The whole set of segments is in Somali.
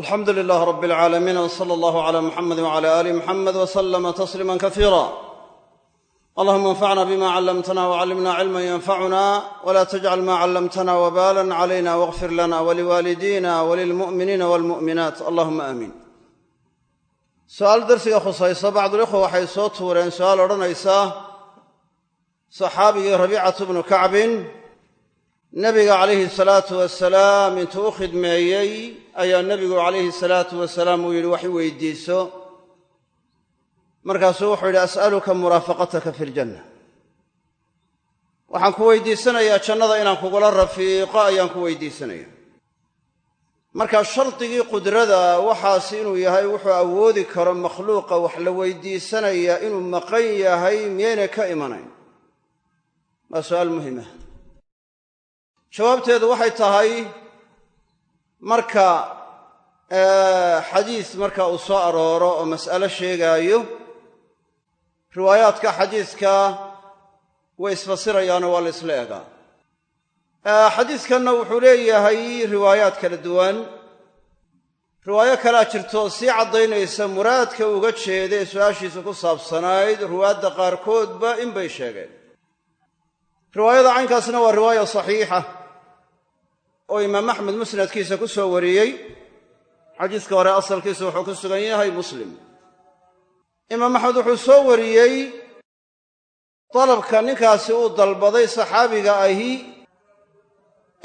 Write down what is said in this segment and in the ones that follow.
alxamdu lilaah rab alcaalamiin w sala allahu cala muxamedi wcala aali muxamed w slama tasliima kasiira allahuma anfacna bima callamtana wcallimna cilman yanfacuna wla tajcal ma callamtana wbalan calayna wاغfir lana waliwaalidina walilmu'miniina walmu'minaat allahuma aamiin su'aal darsiga khusaysa bacdulikhwa waxay soo tuureen su'aal odhanaysa saxaabigii rabiicatu bnu kacbin nebiga calayhi salaatu wasalaam intuu u khidmeeyey ayaa nebigu calayhi salaatu wasalaam uu yidhi wax i weydiiso. Markaasuu wuxuu yidhi as'aluka muraafaqataka fi ljanna waxaan ku weydiisanayaa jannada inaan kugula rafiiqo ayaan ku weydiisanaya marka shardigii qudrada waxaas inuu yahay wuxuu awoodi karo makhluuqa wax la weydiisanayaa inuu maqan yahay miyaynay ka imanayn. Waa su'aal muhima jawaabteedu waxay tahay marka xadiis marka uu soo arooro oo mas'alo sheegaayo riwaayaadka xadiiska way isfasirayaanoo waa la isla egaa xadiiskanna wuxuu leeyahay riwaayaad kala duwan. Riwaayo kalea jirto sii caddaynaysa muraadka uga jeeda ee su'aashiisa ku saabsanayd ruwaadda qaarkoodba in bay sheegeen. Riwaayada caynkaasna waa riwaaya saxiixa oo imaam axmed musnadkiisa ku soo wariyey xadiiska hore asalkiisa wuxuu ku sugan yahay muslim. Imaam axmed wuxuu soo wariyey dalabka ninkaasi uu dalbaday saxaabiga ahi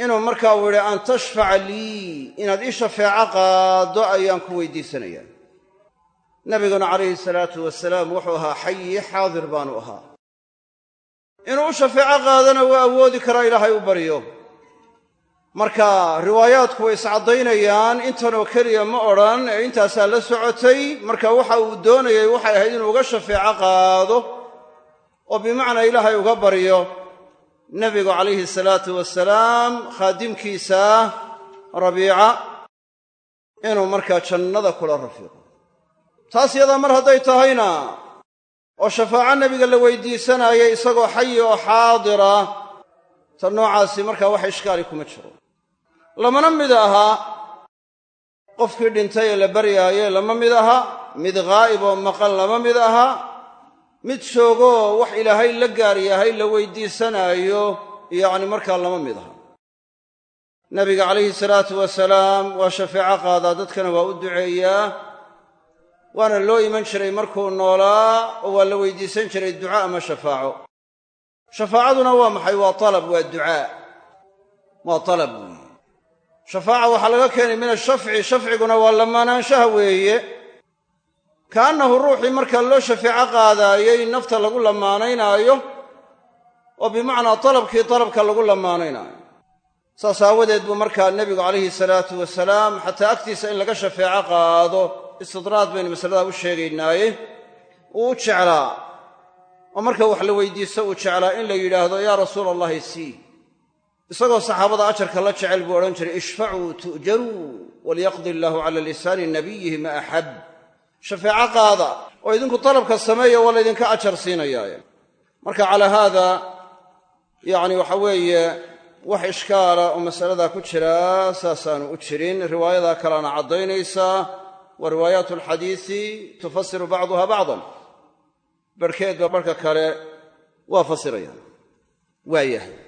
inuu markaa uu yidhi an tashfaca lii inaad ii shafeeco qaaddo ayaan ku weydiisanayaa. Nabiguna calayhi salaatu wasalaam wuxuu ahaa xayi xaadir baanu ahaa. Inuu u shafeeco qaadana waa awoodi karaa ilaahay u baryo marka riwaayaadku way iscaddaynayaan intanoo keliya ma odhan ee intaasaa la socotay. Marka waxa uu doonayay waxay ahayd inuu uga shafeeco qaado oo bimacnaa ilaahay uga baryo. Nebigu calayhi salaatu wasalaam khaadimkiisa rabiica inuu markaa jannada kula rafiiqo taas yadaa mar hadday tahayna oo shafaaco nebiga la weydiisanayay isagoo xayi oo xaadira ta noocaasi markaa wax ishkaali kuma jiro lamana mid aha qofkii dhintay ee la baryaaye lama mid aha mid ghaa'ib oo maqan lama mid aha mid joogoo wax ilaahay la gaar yahay la weydiisanaayo yacni markaa lama mid aha. Nabiga calayhi salaatu wasalaam waa shafeeco qaadaa dadkana waa u duceeyaa waana loo iman jiray markuu noolaa oo waa la weydiisan jiray duca ama shafaaco. Shafaacaduna waa maxay? Waa talab waa ducaa waa talab shafaaca waxaa laga keenay min ashafci shafciguna waa lamaanaanshaha weeye. Kaannahu ruuxii markaa loo shafeeco qaadaayey nafta lagu lamaanaynaayo oo bimacnaa talabkii talabka lagu lamaanaynaayo saas aawadeed buu markaa nebigu calayhi salaatu wasalaam xataa agtiisa in laga shafeeco qaado istidraad baynu masaladaa u sheegaynaaye uu u jeclaa. Oo marka wax la weydiisto uu jeclaa in la yidhaahdo yaa rasuula allahi sii isagoo saxaabada ajarka la jecel buu odhan jiray ishfacuu tu'jaruu walyaqdi illaahu cala lisaani nabiyihi ma axab. Shafeeco qaada oo idinku dalabka sameeya waa laydinka ajar siinayaaye. Marka calaa haada yacni waxa weeye wax ishkaala oo masaladaa ku jiraa saasaanu u jirin. Riwaayadaa kalena caddaynaysaa wa riwaayaat alxadiisi tufasiru bacduha bacdan. Barhkeedba barhka kale waa fasirayaan waayahay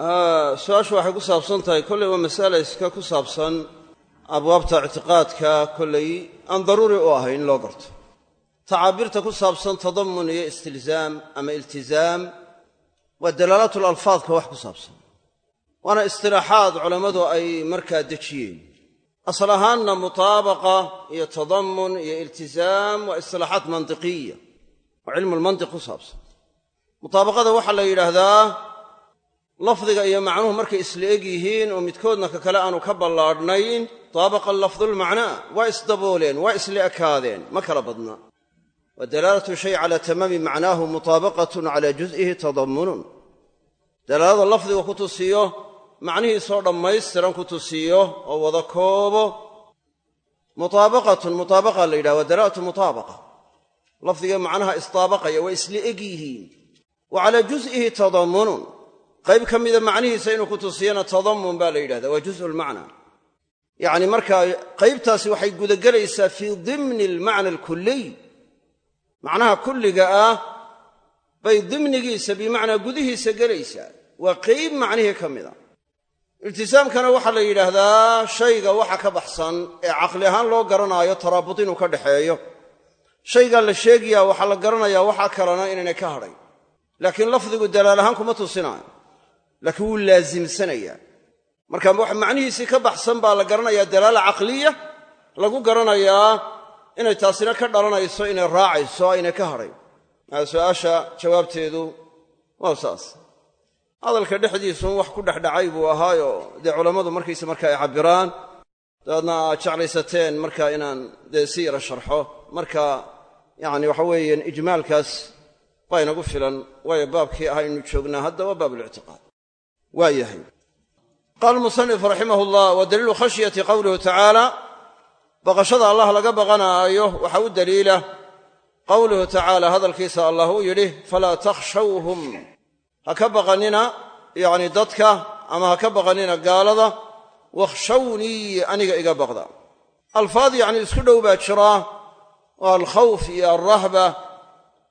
su'aashu waxay ku saabsan tahay kolley waa masala iska ku saabsan abwaabta ictiqaadka kolley aan daruuri u ahay in loo garto. Tacaabiirta ku saabsan tadamun iyo istilzaam ama iltizaam waa dalaalatul alfaadka wax ku saabsan. Waana istilaaxaad culammadu ay markaa dejiyeen. Asal ahaanna mutaabaqa iyo tadamun iyo iltizaam waa istilaaxaad mantiqiya oo cilmulmantiq ku saabsan. Mutaabaqada waxaa la yidhaahdaa lafdiga iyo macnuhu markay isla eg yihiin oo midkoodna ka kale aanu ka ballaadhnayn taabaqa lafdulmacnaa waa isdabooleen waa isla ekaadeen ma kala badna. Wa dalaalatu shay calaa tamaami macnaahu mutaabaqatun calaa juz'ihi tadammunun. Dalaalada lafdiga ku tusiyo macnihiisoo dhammaystiran ku tusiyo oo wada koobo. Mutaabaqatun mutaabaqa la yidhaha waa mutaabaqa. Lafdiga macnaha isdaabaqaya waa isla eg yihiin. Wa calaa juz'ihi tadammunun qayb ka mida macnihiisa inuu ku tusiyana tadamun baa la yidhahda waa juzu lmacna. Yacni markaa qaybtaasi waxay gudagelaysaa fii dimni almacna alkuliy macnaha kulliga ah bay dimnigiisa bimacnaa gudihiisa gelaysaa. Waa qayb macnihii ka mida. Iltisaamkana waxaa la yidhaahdaa shayga waxa ka baxsan ee caqli ahaan loo garanaayo taraabut inuu ka dhaxeeyo. Shaygaa la sheegayaa waxaa la garanayaa waxaa kalena inaynay ka hadhay. Laakiin lafdigu dalaal ahaan kuma tusinaayo laakiin wuu laasimsanayaa marka wax macnihiisii ka baxsan baa la garanayaa dalaala caqliya lagu garanayaa inay taasina ka dhalanayso inay raacayso aynay ka hadhay su'aasha jawaabteedu waa saas. Hadalka dhexdiisun wax ku dhexdhacay buu ahaayo. Dee culammadu markayse marka ay cabbiraan dabeedna aad jeclaysateen marka inaan dee si yara sharxo. Marka yacni waxa weeyaan ijmaalkaas baa inagu filan waayo baabkii ah aynu joognaa hadda waa baabulictiqaad waa yahay. Qaala almusanif raximah llah wa daliilu khashyati qowluhu tacaala baqashada allah laga baqanaayo waxaa u daliila. Qowluhu tacaala hadalkiisa allah uu yidhi falaa takhshawhum. Ha ka baqanina yacni dadka ama ha ka baqanina gaalada wakhshawnii aniga iga baqda. Alfaad yacni isku dhow baa jira oo alkhawf iyo alrahba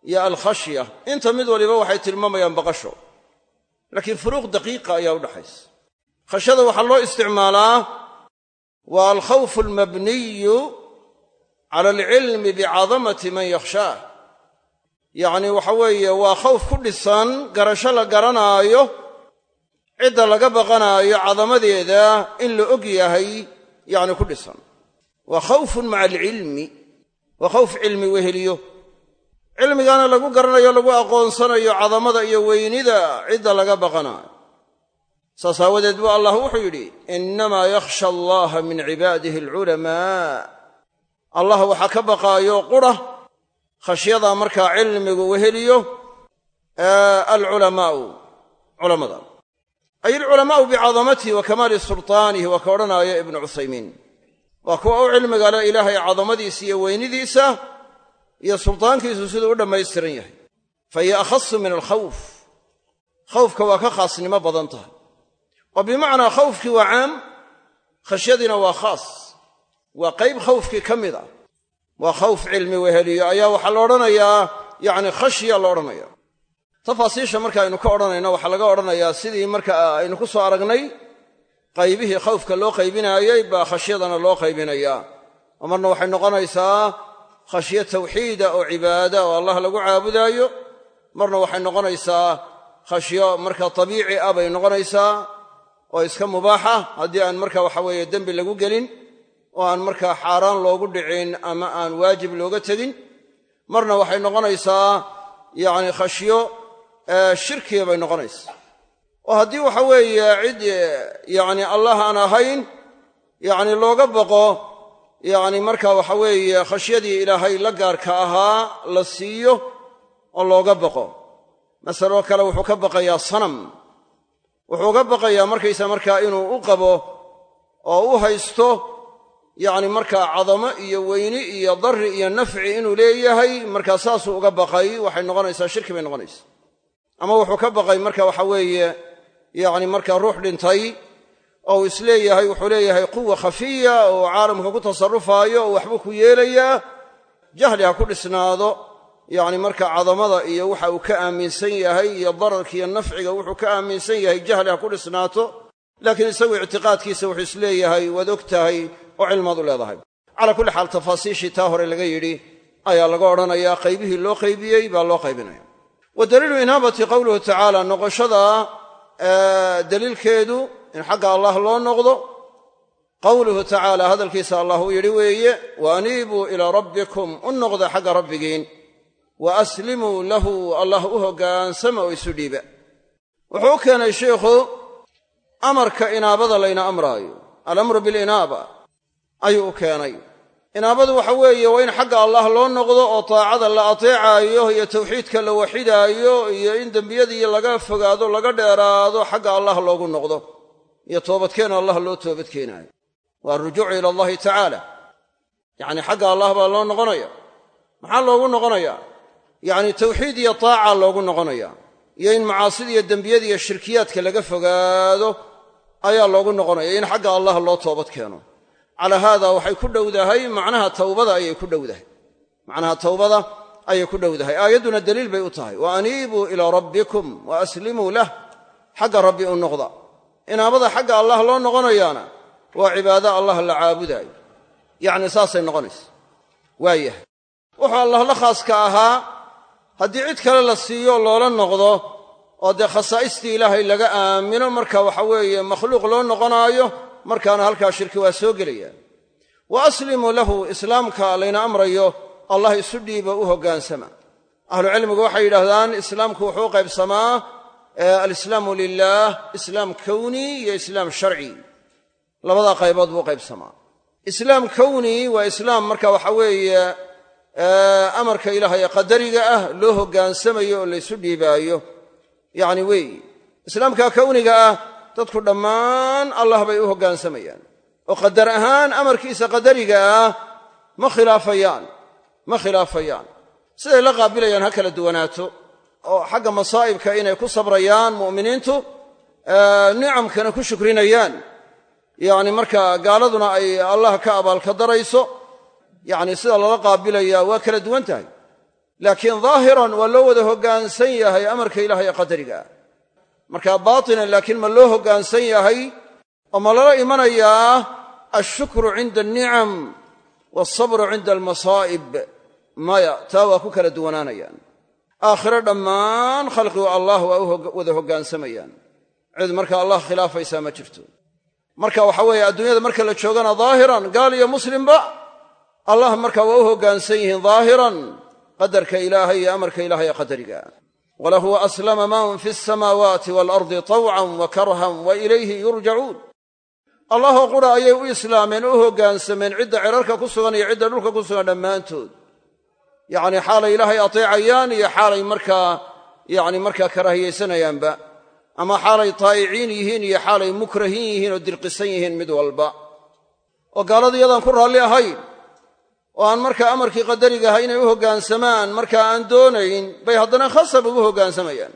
iyo alkhashya. Inta mid waliba waxay tilmaamayaan baqasho laakiin furuuq daqiiqa ayaa u dhaxaysa. Khashyada waxaa loo isticmaalaa waa alkhawfu almabniyu cala alcilmi bicadamati man yakhshaah yacni waxa weeye waa khawf ku dhisan garasho la garanaayo cidda laga baqanaayo cadamadeeda in la og yahay yacni ku dhisan. Waa khawfun maca alcilmi waa khawf cilmi weheliyo cilmigaana lagu garanayo lagu aqoonsanayo cadamada iyo weynida cidda laga baqanaayo saas aawadeed buu allah wuxuu yidhi innamaa yakhsha allaha min cibaadihi alculamaa. Allah waxaa ka baqaayo qura khashyadaa markaa cilmigu weheliyo alculamaa'u culammada ay alculamaa'u bicadamatihi wa kamaali sultaanihi waa ka odhanaayo ibnu cuthaymiin. Waa kuwa u cilmiga le ilaahay cadamadiisa iyo weynidiisa iyo sultaankiisu siduu u dhammaystiran yahay. Fa hiya akhasu min alkhawf. Khawfka waa ka khaasnimo badan tahay. Oo bimacnaa khawfkii waa caam khashyadiina waa khaas. Waa qayb khawfkii ka mid ah. Waa khawf cilmi weheliyo ayaa waxaa la odhanayaa yacni khashya la odhanaya tafaasiisha marka aynu ka odhanayno waxaa laga odhanayaa sidii marka aynu ku soo aragnay qaybihii khawfka loo qaybinaayey baa khashyadana loo qaybinayaa. Oo marna waxay noqonaysaa khashyo tawxiida oo cibaada oo allah lagu caabudaayo marna waxay noqonaysaa khashyo marka tabiici ah bay noqonaysaa oo iska mubaaxa haddii aan marka waxa weeye dembi lagu gelin oo aan markaa xaaraan loogu dhicin ama aan waajib looga tegin marna waxay noqonaysaa yacni khashyo shirkiga bay noqonaysaa. Oo haddii waxa weeye cid yacni allah aan ahayn yacni looga baqo yacni marka waxa weeye khashyadii ilaahay la gaarka ahaa la siiyo oo looga baqo. Masaloo kale wuxuu ka baqayaa sanam. Wuxuu ga baqayaa markaysa markaa inuu u qabo oo u haysto yacni markaa cadamo iyo weyni iyo darri iyo nafci inuu leeyahay markaa saasuu uga baqay waxay noqonaysaa shirki bay noqonaysaa. Ama wuxuu ka baqay marka waxa weeye yacni markaa ruux dhintay oo uu is leeyahay wuxuu leeyahay quwa khafiya oo caalamka ku tasarrufaayo oo waxbuu ku yeelayaa jahli ha ku dhisnaado. Yacni marka cadamada iyo waxa uu ka aaminsan yahay iyo dararka iyo nafciga wuxuu ka aaminsan yahay jahli ha ku dhisnaato. Laakiin isagu ictiqaadkiisa wuxuu is leeyahay waad og tahay oo cilmaad u leedahay. Calaa kulli xaal tafaasiishii taa hore laga yidhi ayaa laga odhanayaa qaybihii loo qaybiyey baa loo qaybinaya. Wa daliilu inaabati qowluhu tacaala noqoshada daliilkeedu in xagga allah loo noqdo? Qowluhu tacaala hadalkiisa allah uu yidhi weeye wa aniibuu ilaa rabbikum u noqda xagga rabbigiin wa aslimuu lahu allah u hoggaansama oo isu dhiiba. Wuxuu u keenay sheikhu amarka inaabada layna amraayo alamru bilinaaba ayuu u keenay. Inaabadu waxa weeye waa in xagga allah loo noqdo oo taacada la ateecaayo iyo tawxiidka la waxidaayo iyo in dembiyadii laga fogaado laga dheeraado xagga allah loogu noqdo iyo toobadkeen allah loo toobadkeenaayo. Waa arujuucu ila allahi tacaala. Yacni xagga allah baa loo noqonaya maxaa loogu noqonayaa? Yacni tawxiid iyo taaca loogu noqonaya iyo in macaasida iyo dembiyada iyo shirkiyaadka laga fogaado ayaa loogu noqonaya in xagga allah loo toobad keeno calaa haada waxay ku dhowdahay macnaha tawbada ayay ku dhowdahay. Macnaha tawbada ayay ku dhowdahay. Aayadduna daliil bay u tahay. Wa aniibuu ilaa rabbikum wa lah. Xagga rabbi u inaabada xagga allah loo noqonayaana waa cibaado allah la caabudaayo yacni saasay noqonaysa. Waayahay wuxuu allah la khaaska ahaa haddii cid kale la siiyo loola noqdo oo dee khasaa'istii ilaahay laga aamino marka waxa weeye makhluuq loo noqonaayo markaana halkaa shirki waa soo gelaya wa aslimuu lahu islaamka layna amrayo allah isu dhiiba u hoggaansama. Ahlucilmigu waxay yidhaahdaan islaamku wuxuu qaybsamaa alislaamu lilaah islaam kowni iyo islaam sharci. Labadaa qaybood buu qaybsamaa islaam kowni waa islaam marka waxa weeye amarka ilaahay ee qadariga ah loo hoggaansamayo oo laysu dhiibaayo. Yacni weeyi islaamka kowniga ah dadku dhammaan allah bay u hoggaansamayaan oo qadar ahaan amarkiisa qadariga ah ma khilaafayaan ma khilaafayaan. Siday la qaabilayaan ha kala duwanaato oo xagga masaa'ibka inay ku sabrayaan mu'miniintu nicamkana ku shukrinayaan. Yacni marka gaaladuna ay allah ka abaalka darayso yacni sida lala qaabilayaa waa kala duwan tahay. Laakiin daahiran waa loo wada hoggaansan yahay amarka ilahay ee qadariga. Marka baatinan laakiin ma loo hoggaansan yahay oo ma lala imanayaa alshukru cinda alnicam waalsabru cinda almasaa'ib. Maya taa waa ku kala duwanaanayaan aakhiro dhammaan khalqigu allah waa u wada hoggaansamayaan cid marka allah khilaafaysaa ma jirto. Marka waxa weeye adduunyada marka la joogana daahiran gaal iyo muslimba allah marka waa u hoggaansan yihiin daahiran qadarka ilaahay iyo amarka ilahay qadariga. Walahu aslama man fi alsamaawaati waalardi tawcan wa karhan wa ilayhi yurjacuun allahoo qura ayay u islaameen o u hoggaansameen cidda cirarka ku sugan iyo cidda dhulka ku sugan dhammaantood yacni xaalay ilaahay ateecayaan iyo xaalay markaa yacni markaa karaahiyaysanayaanba ama xaalay taa'iciin yihiin iyo xaalay mukrahiin yihiin oo dirqisan yihiin mid walba. Oo gaalada iyadaan ku raalli ahayn oo aan markaa amarkii qadariga ahay inay u hoggaansamaan markaa aan doonayn bay haddana khasab ugu hoggaansamayaan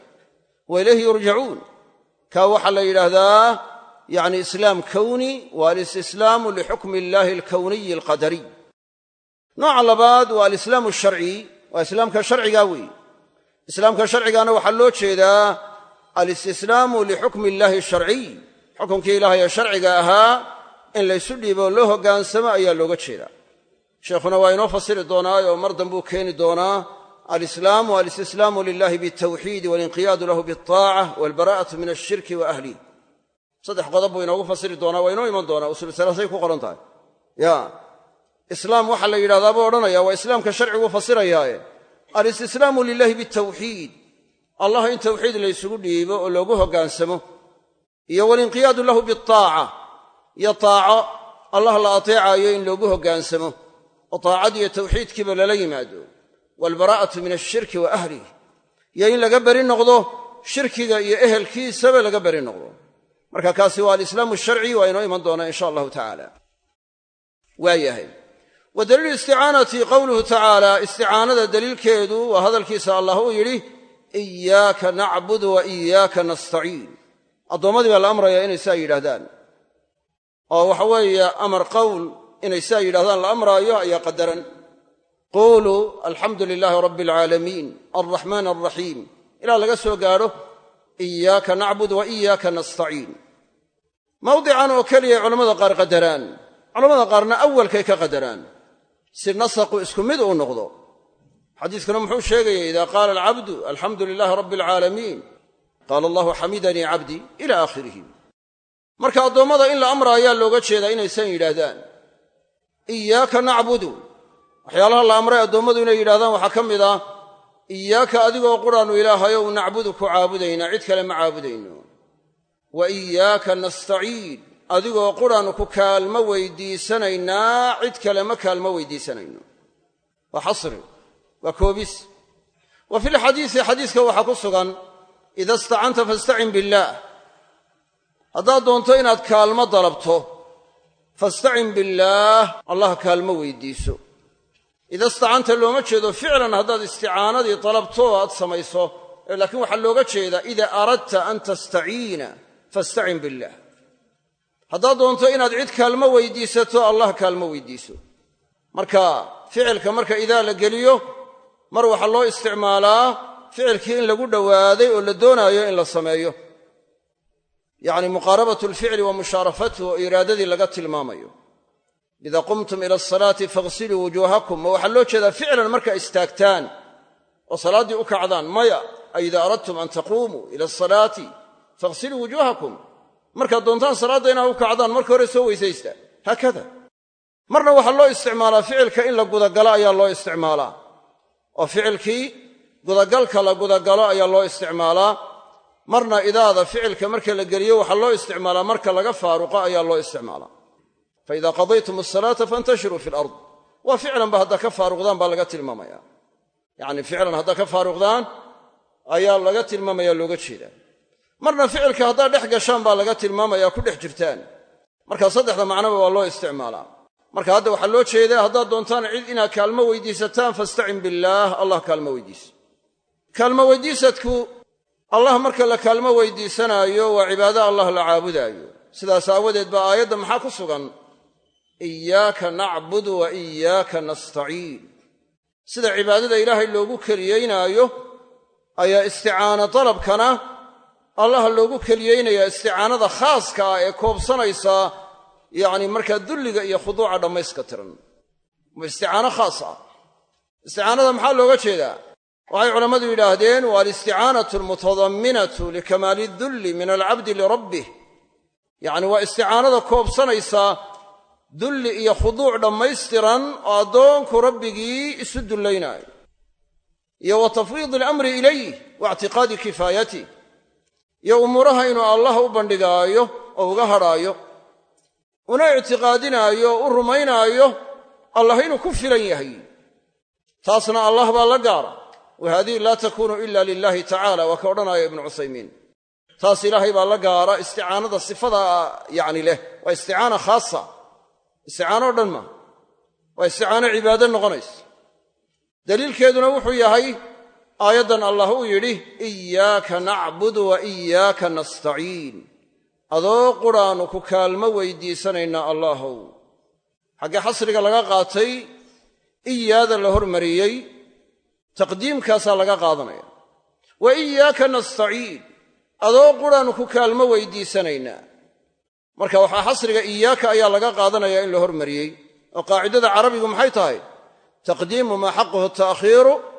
wa ilayhi yurjacuun kaa waxaa la yidhaahdaa yacni islaam kowni waa alistislaamu lixukmi illaahi alkowniyi alqadariy nooca labaad waa alislaamu sharci waa islaamka sharcigaa weeye islaamka sharcigaana waxaa loo jeedaa alistislaamu lixukmi illaahi sharciy xukunkii ilaahay ee sharciga ahaa in laysu dhiibo loo hoggaansamo ayaa looga jeedaa. Sheekhuna waa inoo fasiri doonaayo mar dambuu keeni doonaa alislaamu alistislaamu lilahi bialtawxiidi walinqiyaadu lahu bialtaaca walbara'atu min alshirki wa ahlih saddex qodob buu inoogu fasiri doonaa waa inoo iman doonaa usul ku qoran tahay islaam waxaa la yidhahdaa buu odhanaya waa islaamka sharcigu fasirayaaye. Alistislaamu lilahi bitawxiid. Allah in tawxiid laysugu dhiibo oo loogu hoggaansamo iyo walinqiyaadu lahu bialtaaca iyo taaco allah la ateecaayo in loogu hoggaansamo oo taacadiiyo tawxiidkiiba lala yimaado. Waalbaraa'atu min ashirki wa ahlih iyo in laga beri noqdo shirkiga iyo ehelkiisaba laga beri noqdo. Marka kaasi waa alislaamu sharci waa inoo iman doonaa insha allahu tacaala. Waa yahay wa daliilu isticaanati qowluhu tacaala isticaanada daliilkeedu waa hadalkiisa allah uu yidhi iyaaka nacbudu wa iyaaka nastaciin. Addoommadii baa la amrayaa inay saa yidhaahdaan. Oo waxa weeye amar qowl inay saa yidhahdaan la amraayo ayaa qadaran. Quuluu alxamdu lilaahi rabbi alcaalamiin alraxmaan alraxiim ilaa laga soo gaadho iyaaka nacbud wa iyaaka nastaciin. Mawdican oo keliyay culammada qaar qadaraan culamada qaarna awalkay ka si nasaqu isku mid uu noqdo. Xadiiskuna muxuu sheegaya ida qaala alcabdu alxamdu lilaahi rabbi alcaalamiin qaala allahu xamidanii cabdii ila aakhirihi marka addoommada in la amraayaa looga jeedaa inaysan yidhaahdaan. Iyaaka nacbudu. Waxyaalaha la amray addoommadu inay yidhahdaan waxaa ka mid ah iyaaka adigoo quraannu ilaahayow nacbudu ku caabudaynaa cid kale ma caabudayno. Wa iyaaka nastaciin adigoo quraannu ku kaalmo weydiisanaynaa cid kale ma kaalmo weydiisanayno. Waa xasri waa koobis. Wa fi lxadiisi xadiiska waxaa ku sugan ida istacanta fastacin billaah haddaad doonto inaad kaalmo dalabto fastacin billaah allah kaalmo weydiiso. Ida istacanta looma jeedo ficlan haddaad isticaanadii dalabto aad samayso laakiin waxaa looga jeedaa ida aradta an tastaciina fastacin billaah haddaad doonto inaad cid kaalmo weydiisato allah kaalmo weydiiso. Marka ficilka marka idaa la geliyo mar waxaa loo isticmaalaa ficilkii in lagu dhowaaday oo la doonaayo in la sameeyo. Yacni muqaarabatu alficli wa oo iraadadii laga tilmaamayo. Ida qumtum ila asalaati faghsiluu wujuuhakum ma waxaa loo jeedaa ficlan markaa istaagtaan oo salaaddii u kacdaan maya ay ida aradtum an taquumuu ila asalaati faghsiluu wujuuhakum markaad doontaan salaadda inaad u kacdaan marka hore soo weysaysta. Haakada. Marna waxaa loo isticmaalaa ficilka in la gudagalo ayaa loo isticmaalaa. Oo ficilkii gudagalka la gudagalo ayaa loo isticmaalaa. Marna idaada ficilka marka la geliyo waxaa loo isticmaalaa marka laga faaruqo ayaa loo isticmaalaa. Fa idaa qadaytum asalaata faintashiruu fi lard waa ficlanba haddaa ka faaruqdaan baa laga tilmaamaya yacni ficlan haddaa ka faaruqdaan ayaa laga tilmaamaya looga jeedaa marna ficilka haddaad dhex gashaan baa laga tilmaamaya ku dhex jirtaan. Marka saddexda macnoba waa loo isticmaalaa. Marka hadda waxaa loo jeedaa haddaad doontaan cid inaad kaalmo weydiisataan fastacin billaah allah kaalmo weydiisa kaalmo weydiisadku allah marka la kaalmo weydiisanaayo waa cibaado allah la caabudaayo. Sidaas aawadeed baa aayadda maxaa ku sugan? Iyaaka nacbudu wa iyaaka nastaciin. Sida cibaadada ilaahay loogu keliyaynaayo ayaa isticaano dalabkana allah loogu keliyeynayaa isticaanada khaaska ah ee koobsanaysa yacni markaa dulliga iyo khuduuca dhammayska tiran. Isticaano khaas ah. Isticaanada maxaa looga jeedaa? Waxay culammadu yidhaahdeen waa alisticaanatu almutadamminatu likamaali dulli min alcabdi lirabbih yacni waa isticaanada koobsanaysa dulli iyo khuduuc dhammaystiran oo addoonku rabbigii isu dullaynaayo. Iyo wa tafwiidi alamri ilayh wa kifaayatih iyo umuuraha inuu allah u bandhigaayo oo uga hadhaayo una ictiqaadinaayo o u rumaynaayo allah inuu ku filan yahay. Taasna allah baa la gaara. Wa haadihi laa takuunu ila lilahi tacala waa ka odhanaya ibnu cuthaymiin. Taas ilaahay baa la gaara isticaanada sifada yacni leh. Waa isticaana khaasa. Isticaano dhan maa waa isticaano cibaado noqonaysa. Daliilkeeduna wuxuu yahay aayaddan allah uu yidhi iyaaka nacbudu wa iyaaka nastaciin. Adoo quraannu ku kaalmo weydiisanaynaa allaahow xaggee xasriga laga qaatay iyaada la hormariyey taqdiimkaasaa laga qaadanaya. Wa iyaaka nastaciin. Adoo quraannu ku kaalmo weydiisanaynaa. Marka waxaa xasriga iyaaka ayaa laga qaadanaya in la hormariyey. Oo qaacidada carabigu maxay tahay? Taqdiimu maa xaquhu ta'khiiru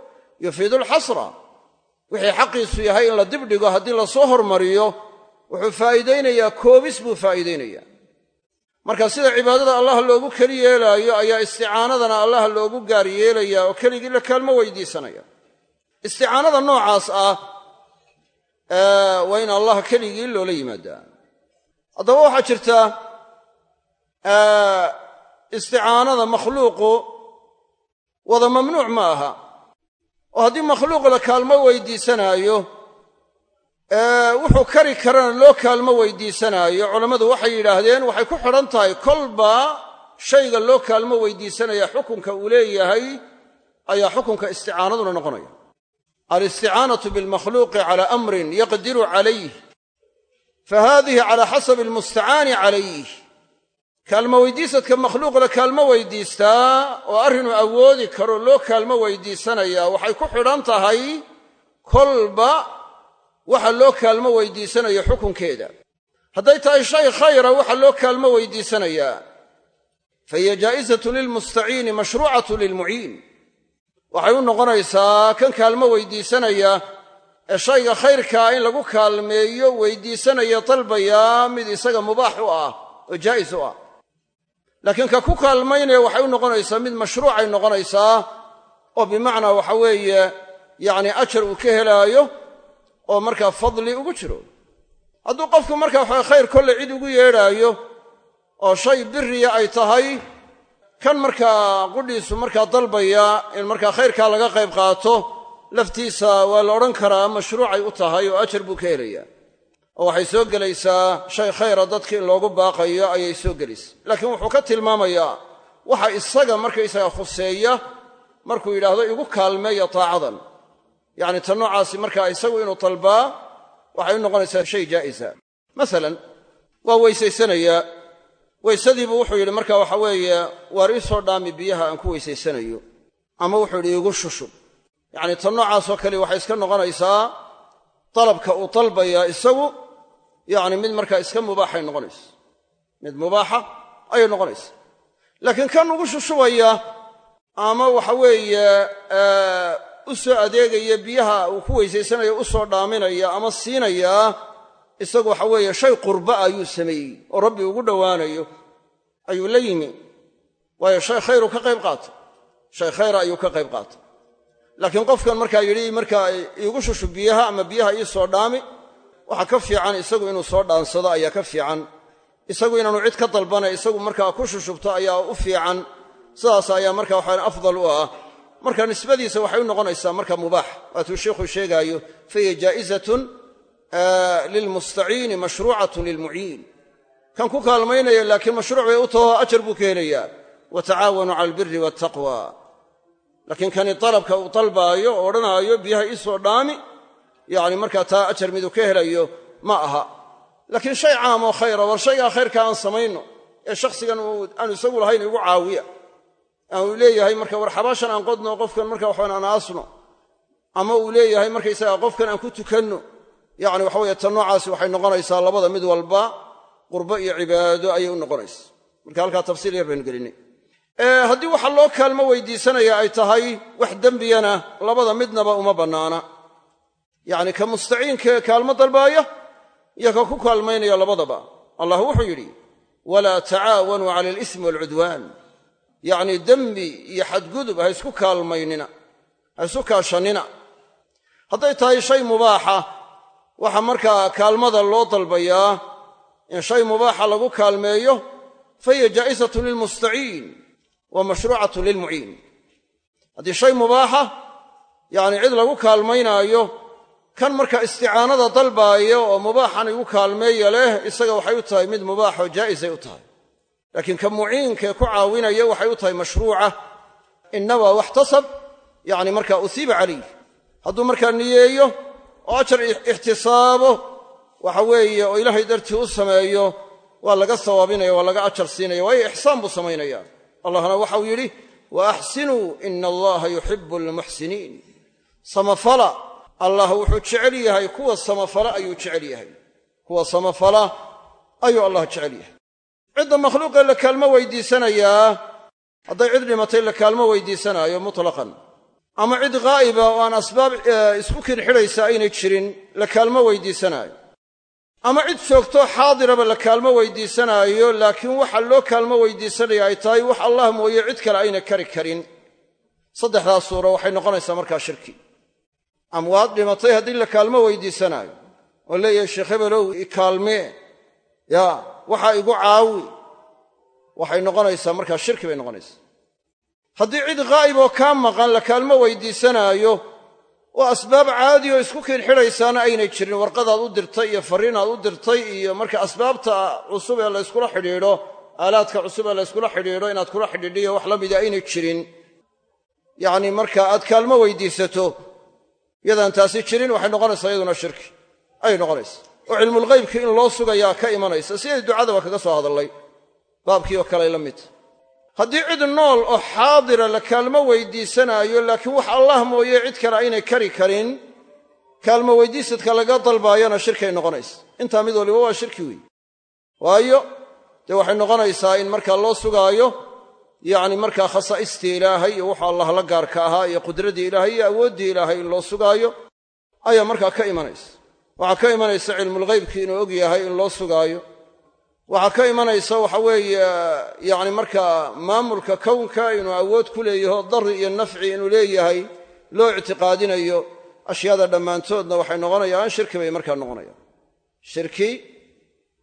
yufiidu alxasra. Wixii xaqiisu yahay in la dibdhigo haddii la soo hormariyo wuxuu faa'iidaynayaa koobis buu faa'iidaynayaa. Marka sida cibaadada allah loogu keli yeelaayo ayaa isticaanadana allah loogu gaar yeelayaa oo keligii la kaalmo weydiisanaya. Isticaanada noocaas ah waa in allah keligii loola yimaadaa. Haddaba waxaa jirta isticaanada makhluuqu wada mamnuuc ma aha oo haddii makhluuq la kaalmo weydiisanaayo wuxuu kari karana loo kaalmo weydiisanaayo culammadu waxay yidhaahdeen waxay ku xidhan tahay kolba shayga loo kaalmo weydiisanaya xukunka uu leeyahay ayaa xukunka isticaanaduna noqonaya. Alisticaanatu bilmakhluuqi cala amrin yaqdiru calayh fa haadihi cala xasabi almustacaani calayh kaalmo weydiisadka makhluuq la kaalmo weydiistaa oo arrinuu awoodi karo loo kaalmo weydiisanayaa waxay ku xidhan tahay kolba waxa loo kaalmo weydiisanayo xukunkeeda. Hadday tahay shay khayra waxa loo kaalmo weydiisanayaa fa hiya jaa'izatu lilmustaciini mashruucatu lilmuciin waxay u noqonaysaa kan kaalmo weydiisanaya ee shayga khayrkaa in lagu kaalmeeyo weydiisanaya dalbayaa mid isaga mubaax u ah oo jaa'is u ah laakiin ka ku kaalmaynaya waxay u noqonaysaa mid mashruucay noqonaysaa oo bimacnaa waxa weeye yacni ajar uu ka helaayo oo markaa fadli ugu jiro. Hadduu qofku markaa waxa khayr kolle cid ugu yeedhaayo oo shay biriya ay tahay kan markaa qudhiisu markaa dalbaya in markaa khayrkaa laga qayb qaato laftiisa waa la odhan karaa mashruucay u tahay oo ajar buu ka helayaa oo waxay soo gelaysaa shay khayra dadka in loogu baaqayo ayay soo gelaysaa laakiin wuxuu ka tilmaamayaa waxa isaga markaysaga khuseeya markuu yidhaahdo igu kaalmeeya taacadan. Yacni ta noocaasi markaa isagu inuu dalbaa waxay u noqonaysaa shay jaa'isa. Masalan waa weysaysanayaa weysadiibuu wuxuu yidhi marka waxa weeye waar ii soo dhaami biyaha aan ku weysaysanayo. Ama wuxuu yidhi iigu shushub yacni ta noocaasoo kale waxay iska noqonaysaa dalabka uu dalbayaa isagu yacni mid markaa iska mubaaxay noqonaysa mid mubaaxa ayay noqonaysa laakiin kan ugu shushubaya ama waxa weeye u soo adeegaya biyaha uu ku weysaysanayo u soo dhaaminaya ama siinayaa isagu waxa weeye shay qurba ayuu sameeyey oo rabbi ugu dhowaanayo ayuu la yimi. Waayo shay khayru ka qayb qaata. Shay khayra ayuu ka qayb qaata. Laakiin qofkan markaa yidhi markaa iigu shushu biyaha ama biyaha ii soo dhaami waxa ka fiican isagu inuu soo dhaansado ayaa ka fiican. Isagu inaanu cid ka dalbana isagu markaa ku shushubto ayaa u fiican. Sidaas ayaa marka waxaan afdal u ah. Marka nisbadiisa waxay u noqonaysaa marka mubaax. Waatuu sheikhu sheegaayo fahiya jaa'izatun lilmustaciini mashruucatun lilmuciin. Kan ku kaalmaynaya laakiin mashruuc bay u taho ajar buu ka helayaa wa tacaawanuu cala albiri waataqwa laakiin kani dalabka uu dalbaayo odhanaayo biyaha ii soo dhaami yacni markaa taa ajar miduu ka helayo ma aha. Laakiin shay caam oo khayra war shaygaa khayrka aan samayno ee shakhsigan aanu isagu lahayn igu caawiya. Aanu leeyahay marka war xabaashan aan qodno qofkan marka waxaan aan aasno ama uu leeyahay markaysaga qofkan aan ku tukanno. Yacni waxa weye ta noocaasi waxay noqonaysaa labada mid walba qurbo iyo cibaado ayay u noqonaysa. Marka halkaa tafsiil yar baynu gelinay haddii waxa loo kaalmo weydiisanaya ay tahay wax dembiyana labada midnaba uma yacni ka mustaciinkaee kaalmo dalbaaya iyo ka ku kaalmaynaya labadaba. Allah wuxuu yidhi walaa tacaawanuu cala alismi waalcudwaan yacnii dembi iyo xadgudub ha isku kaalmaynina ha isu kaashannina hadday tahay shay mubaaxa waxa markaa kaalmada loo dalbayaa in shay mubaaxa lagu kaalmeeyo fahiya jaa'isatun lilmustaciin wa mashruucatun lilmuciin. Haddii shay mubaaxa yacni cid lagu kaalmaynaayo kan marka isticaanada dalbaaya oo mubaaxan igu kaalmeeya leh isaga waxay u tahay mid mubaaxoo jaa'isay u tahay. Laakiin ka muciinkaee ku caawinaya waxay u tahay mashruuca. Innama waxtasab yacni markaa usiiba calayh hadduu markaa niyeeyo oo ajar ixtisaabo waxa weeye oo ilaahay dartii u sameeyo waa laga sawaabinaya waa laga ajar siinaya waayo ixsaan buu samaynaya allahna waxau yidhi wa axsinuu ina allaha yuxibu almuxsiniin samafala allah wuxuu jecel yahay kuwa samafala ayuu jecel yahay. Kuwa samafala ayuu allah jecel yahay. Cidda makhluuqee la kaalmo weydiisanayaa hadday cid dhimatay la kaalmo weydiisanaayo mutlaqan. Ama cid ghaa'iba oo aan asbaab isku kinxidhaysa aynay jirin la kaalmo weydiisanaayo. Ama cid joogtoo xaadiraba la kaalmo weydiisanaayo laakiin waxa loo kaalmo weydiisanaya ay tahay wax allah mooye cid kale ayna kari karin. Saddexdaas suuro waxay noqonaysaa markaa shirki amwaad dhimatay haddii la kaalmo weydiisanaayo. Oo leeyahay sheekh hebelow i kaalmee yaa waxaa igu caawi. Waxay noqonaysaa markaa shirki bay noqonaysaa. Haddii cid ghaa'ib oo kaa maqan la kaalmo weydiisanaayo oo asbaab caadi oo isku kiinxidhaysaana aynay jirin warqadaad u dirtay iyo farriinaad u dirtay iyo marka asbaabta cusub ee layskula xidhiidho aalaadka cusub ee layskula xidhiidho inaad kula xidhiidhiyo wax la mida aynay jirin. Yacni marka aad kaalmo weydiisato yadaan taasi jirin waxay noqonaysaa iyaduna shirki. Ayay noqonaysaa. Oo cilmulghaybkii in loo sugayaa ka imanaysa siday ducadaba kaga soo hadallay. Baabkii oo kale ay la midta haddii cid nool oo xaadira la kaalmo weydiisanaayo laakiin wax allah mooye cid kale aynay kari karin kaalmo weydiisadka laga dalbaayona shirkay noqonaysa. Intaa mid waliba waa shirki weeye waayo dee waxay noqonaysaa in markaa loo sugaayo yacni markaa khasaa'istii ilaahay iyo wuxuu allah la gaarka ahaa iyo qudraddii ilaahay iyo awooddii ilaahay in loo sugaayo ayaa markaa ka imanaysa. Waxaa ka imanaysa cilmulghaybkii inuu og yahay in loo sugaayo. Waxaa ka imanaysa waxa weeye yacni markaa maamulka kownka inuu awood ku leeyaho darri iyo nafci inuu leeyahay loo ictiqaadinayo ashyaada dhammaantoodna waxay noqonayaan shirki bay markaa noqonayaan. Shirki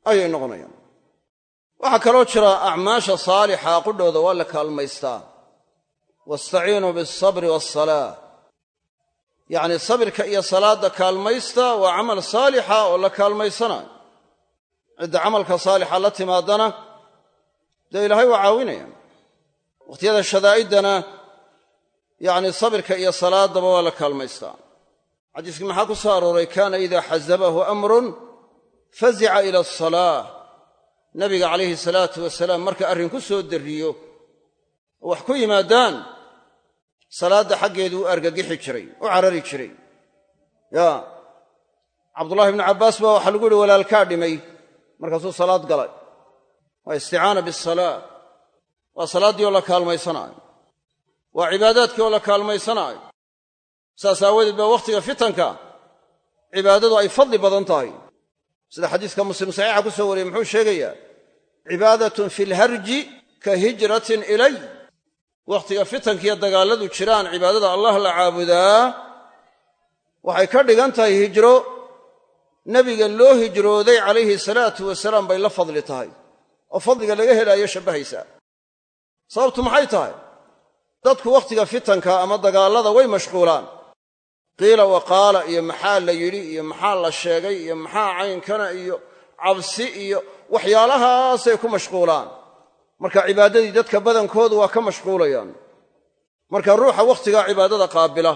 ayay noqonayaan waxaa kaloo jira acmaasha saalixa qudhooda waa la kaalmaystaa. Wastaciinuu bialsabri waasalaa yacni sabirka iyo salaadda kaalmaysta waa camal saalixa oo la kaalmaysanayo cidda camalka saalixa la timaadana dee ilaahay waa caawinaya. Wakhtiyada shadaa'iddana yacni sabirka iyo salaaddaba waa la kaalmaystaa. Xadiiskii maxaa ku soo arooray? Kaana idaa xasabahu amrun fazica ila asalaa nabiga calayhi salaatu wasalaam marka arrin ku soo darriyo oo wax ku yimaadaan salaadda xaggeedu u argagixi jiray u carari jiray. Ya cabdullahi ibnu cabbaas baa waxaa lagu yihi walaalkaa dhimay. Markaasuu salaad galay. Waa isticaana bisalaa waa salaaddii oo la kaalmaysanaayo. Waa cibaadaadkii oo la kaalmaysanaayo. Saas aawadeed baa wakhtiga fitanka cibaadadu ay fadli badan tahay sida xadiiska muslim saxiixa ku soo wariyey muxuu sheegayaa cibaadatun fi lharji ka hijratin ilay. Wakhtiga fitankiiyo dagaalladu jiraan cibaadada allah la caabudaa waxay ka dhigan tahay hijro. Nebiga loo hijrooday calayhi salaatu wasalaam bay la fadli tahay. Oo fadliga laga helaayo shabbahaysaa sababtu maxay tahay? Dadku wakhtiga fitanka ama dagaallada way mashquulaan qiila wa qaala iyo maxaa la yidhi iyo maxaa la sheegay iyo maxaa caynkana iyo cabsi iyo waxyaalahaasay ku mashquulaan. Marka cibaadadii dadka badankoodu waa ka mashquulayaan. Marka ruuxa wakhtigaa cibaadada qaabila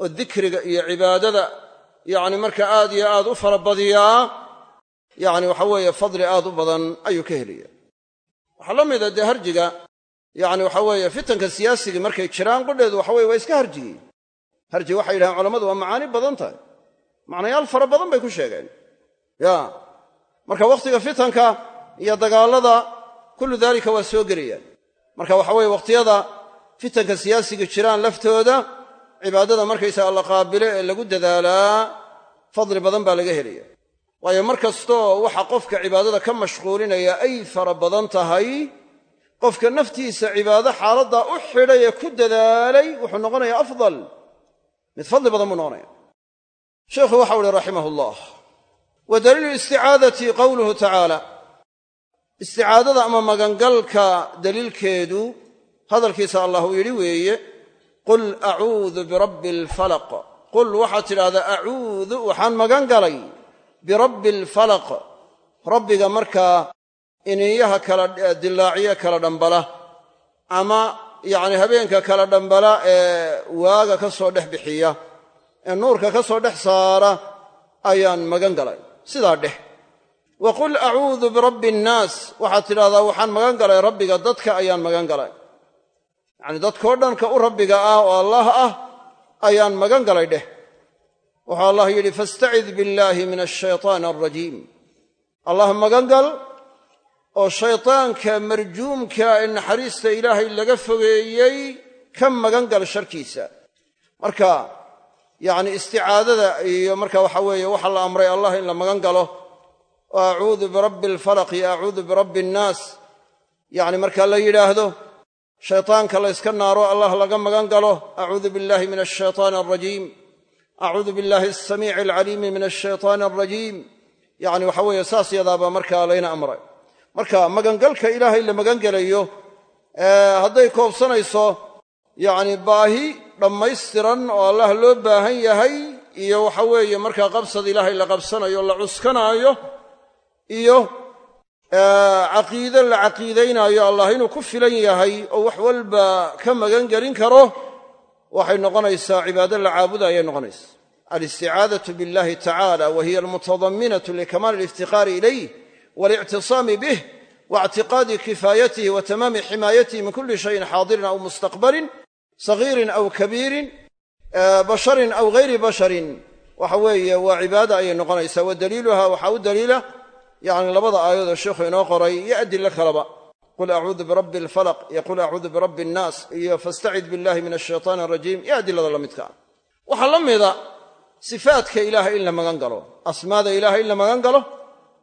oo dikriga iyo cibaadada yacni marka aad iyo aad u farabadiyaa yacni waxa weeye fadli aad u badan ayuu ka helaya waxaa la mida dee harjiga yacni waxa weeye fitanka siyaasigii markay jiraan qudheedu waxa weye waa iska harjigii harji waxay yidhahaan culammadu waa macaani badan tahay. Macnayaal fara badan bay ku sheegeen. Ya. Marka wakhtiga fitanka iyo dagaallada kullu daalika waa soo gelayaan. Marka waxa weye wakhtiyada fitanka siyaasiga jiraan laftooda cibaadada markaysaga la qaabilo ee lagu dadaalaa fadli badan baa laga helaya waayo mar kastoo waxa qofka cibaadada ka mashquulinaya ay fara badan tahay qofka naftiisa cibaado xaaladdaa u xidhay ee ku dadaalay wuxuu noqonayaa afdal mid fadli badan buu noqonaya. Sheikhu waxau uhi raximah ullah wa daliilu isticaadati qowluhu tacaala isticaadada ama magangalka daliilkeedu hadalkiisa allah uu yidhi weeye qul acuudu birabbi alfalaq qul waxaad tidhahdaa acuudu waxaan magan galay birabbi alfalaq rabbiga markaa iniyaha kala dilaaciye kala dhambala ama yacni habeenka kala dhambala ee waaga ka soo dhex bixiya ee nuurka ka soo dhex saara ayaan magan galay. Sidaa dheh. Wa qul acuudu birabbi annaas waxaad tidhahdaa waxaan magan galay rabbiga dadka ayaan magan galay. Yacni dadkoo dhanka u rabbiga ah oo allah ah ayaan magan galay dheh. Wuxuu allah yidhi fastacid billaahi min ashaytaan alrajiim allah magan gal oo shaytaanka marjuumka ee naxariista ilaahay laga fogeeyey ka magan gal sharkiisa. Marka yacni isticaadada iyo marka waxa weeye waxaa la amray allah in la magan galo oo acuudu birabbi alfalaq iyo acuudu birabbi annaas yacni marka la yidhaahdo shaytaanka la yska naaro allah laga magan galo acuudu billahi min ashaytaan alrajiim acuudu billahi alsamiici alcaliimi min ashaytaan alrajiim yacni waxa weeye saas yadaabaa markaa layna amray marka magangalka ilaahay la magan gelayo hadday koobsanayso yacni baahi dhammaystiran oo allah loo baahan yahay iyo waxa weeye markaa qabsad ilaahay la qabsanayo la cuskanaayo iyo caqiide la caqiidaynaayo allah inuu ku filan yahay oo wax walba ka magan gelin karo waxay noqonaysaa cibaado la caabuda ayay noqonaysa alisticaadatu billahi tacala wa hiya almutadaminatu likamaali aliftiqaari ilayh walictisaami bih waictiqaadi kifaayatihi wa tamaami ximaayatihi min kulli shayin xaadirin aw mustaqbalin sagiirin aw kabiirin basharin aw gayri basharin waxa weeye waa cibaada ayay noqonaysaa wa daliiluha waxaa u daliila yacni labada aayadood sheikhu inoo qoray iyo adilo kaleba qul acuudu birabbi alfalaq iyo qul acuudu birabbi annaas iyo fastacid billahi min ashaytaan alrajiim iyo adilada la midka ah waxaa la mida sifaadka ilaahay in la magan galo asmaada ilaahay in la magan galo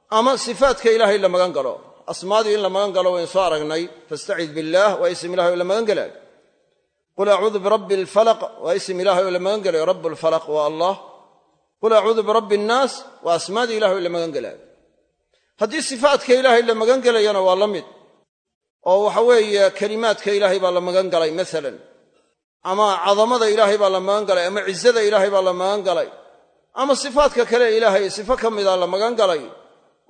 ama sifaadka ilaahay la magan galo asmaadii in la magan galo waynu soo aragnay fastacid billaah waa isim ilahay oo la magan gelaayo qul acuudu birabbi alfalaq waa isim ilahay oo la magan gelayo rabb alfalaq waa allah qul acuudu birabbi annaas waa asmaadii ilahay oo la magan gelaayo haddii sifaadka ilaahay la magan gelayana waa la mid oo waxa weeye kelimaadka ilaahay baa la magan galay masalan ama cadamada ilaahay baa la magan galay ama cizada ilaahay baa la magan galay ama sifaadka kale ilaahay sifo ka mida la magan galay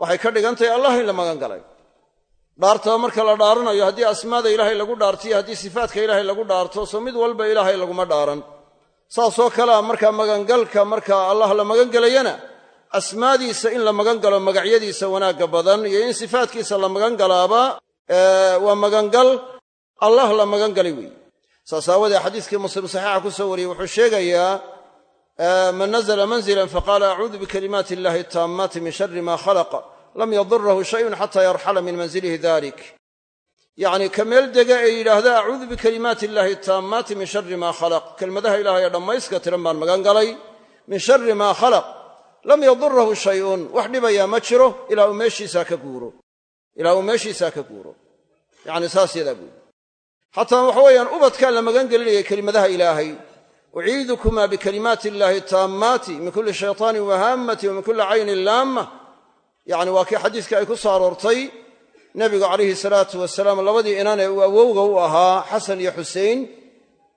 waxay ka dhigan tahay allah in la magan galay. Dhaartaba marka la dhaaranayo haddii asmaada ilaahay lagu dhaartiyo haddii sifaadka ilaahay lagu dhaarto soo mid walba ilaahay laguma dhaaran. Saasoo kalea markaa magangalka markaa allah la magan gelayana asmaadiisa in la magan galo magacyadiisa wanaagga badan iyo in sifaatkiisa la magan galaaba waa magangal allah la magan galay weeye saas aawadee xadiiskii muslim saxiixa ku soo wariyey wuxuu sheegayaa man nazla manzilan faqaala acuudu bikalimaati illahi taammaati min shari ma khalaq lam yadurahu shayun xata yarxala min manzilihi dalik yacni ka meel dega ee yidhaahda acuudu bikalimaati illaahi taammaati min shari maa khalaq kelmadaha ilahay ee dhammayska tiran baan magan galay min shari maa khalaq lam yadurahu shayun wax dhibayaa ma jiro ilaa uu meeshiisaa ka guuro ilaa uu meeshiisaa ka guuro yacni saas yadaa buudi xataa waxa weeyaan uciidukumaa bikalimaati illaahi taammaati min kulli shaytaanin wahaamati wa min kulli caynin laamma yacni waa kii xadiiska ay ku soo aroortay nebigu calayhi salaatu wasalaam labadii inan ee uu awowga u ahaa xasan iyo xusein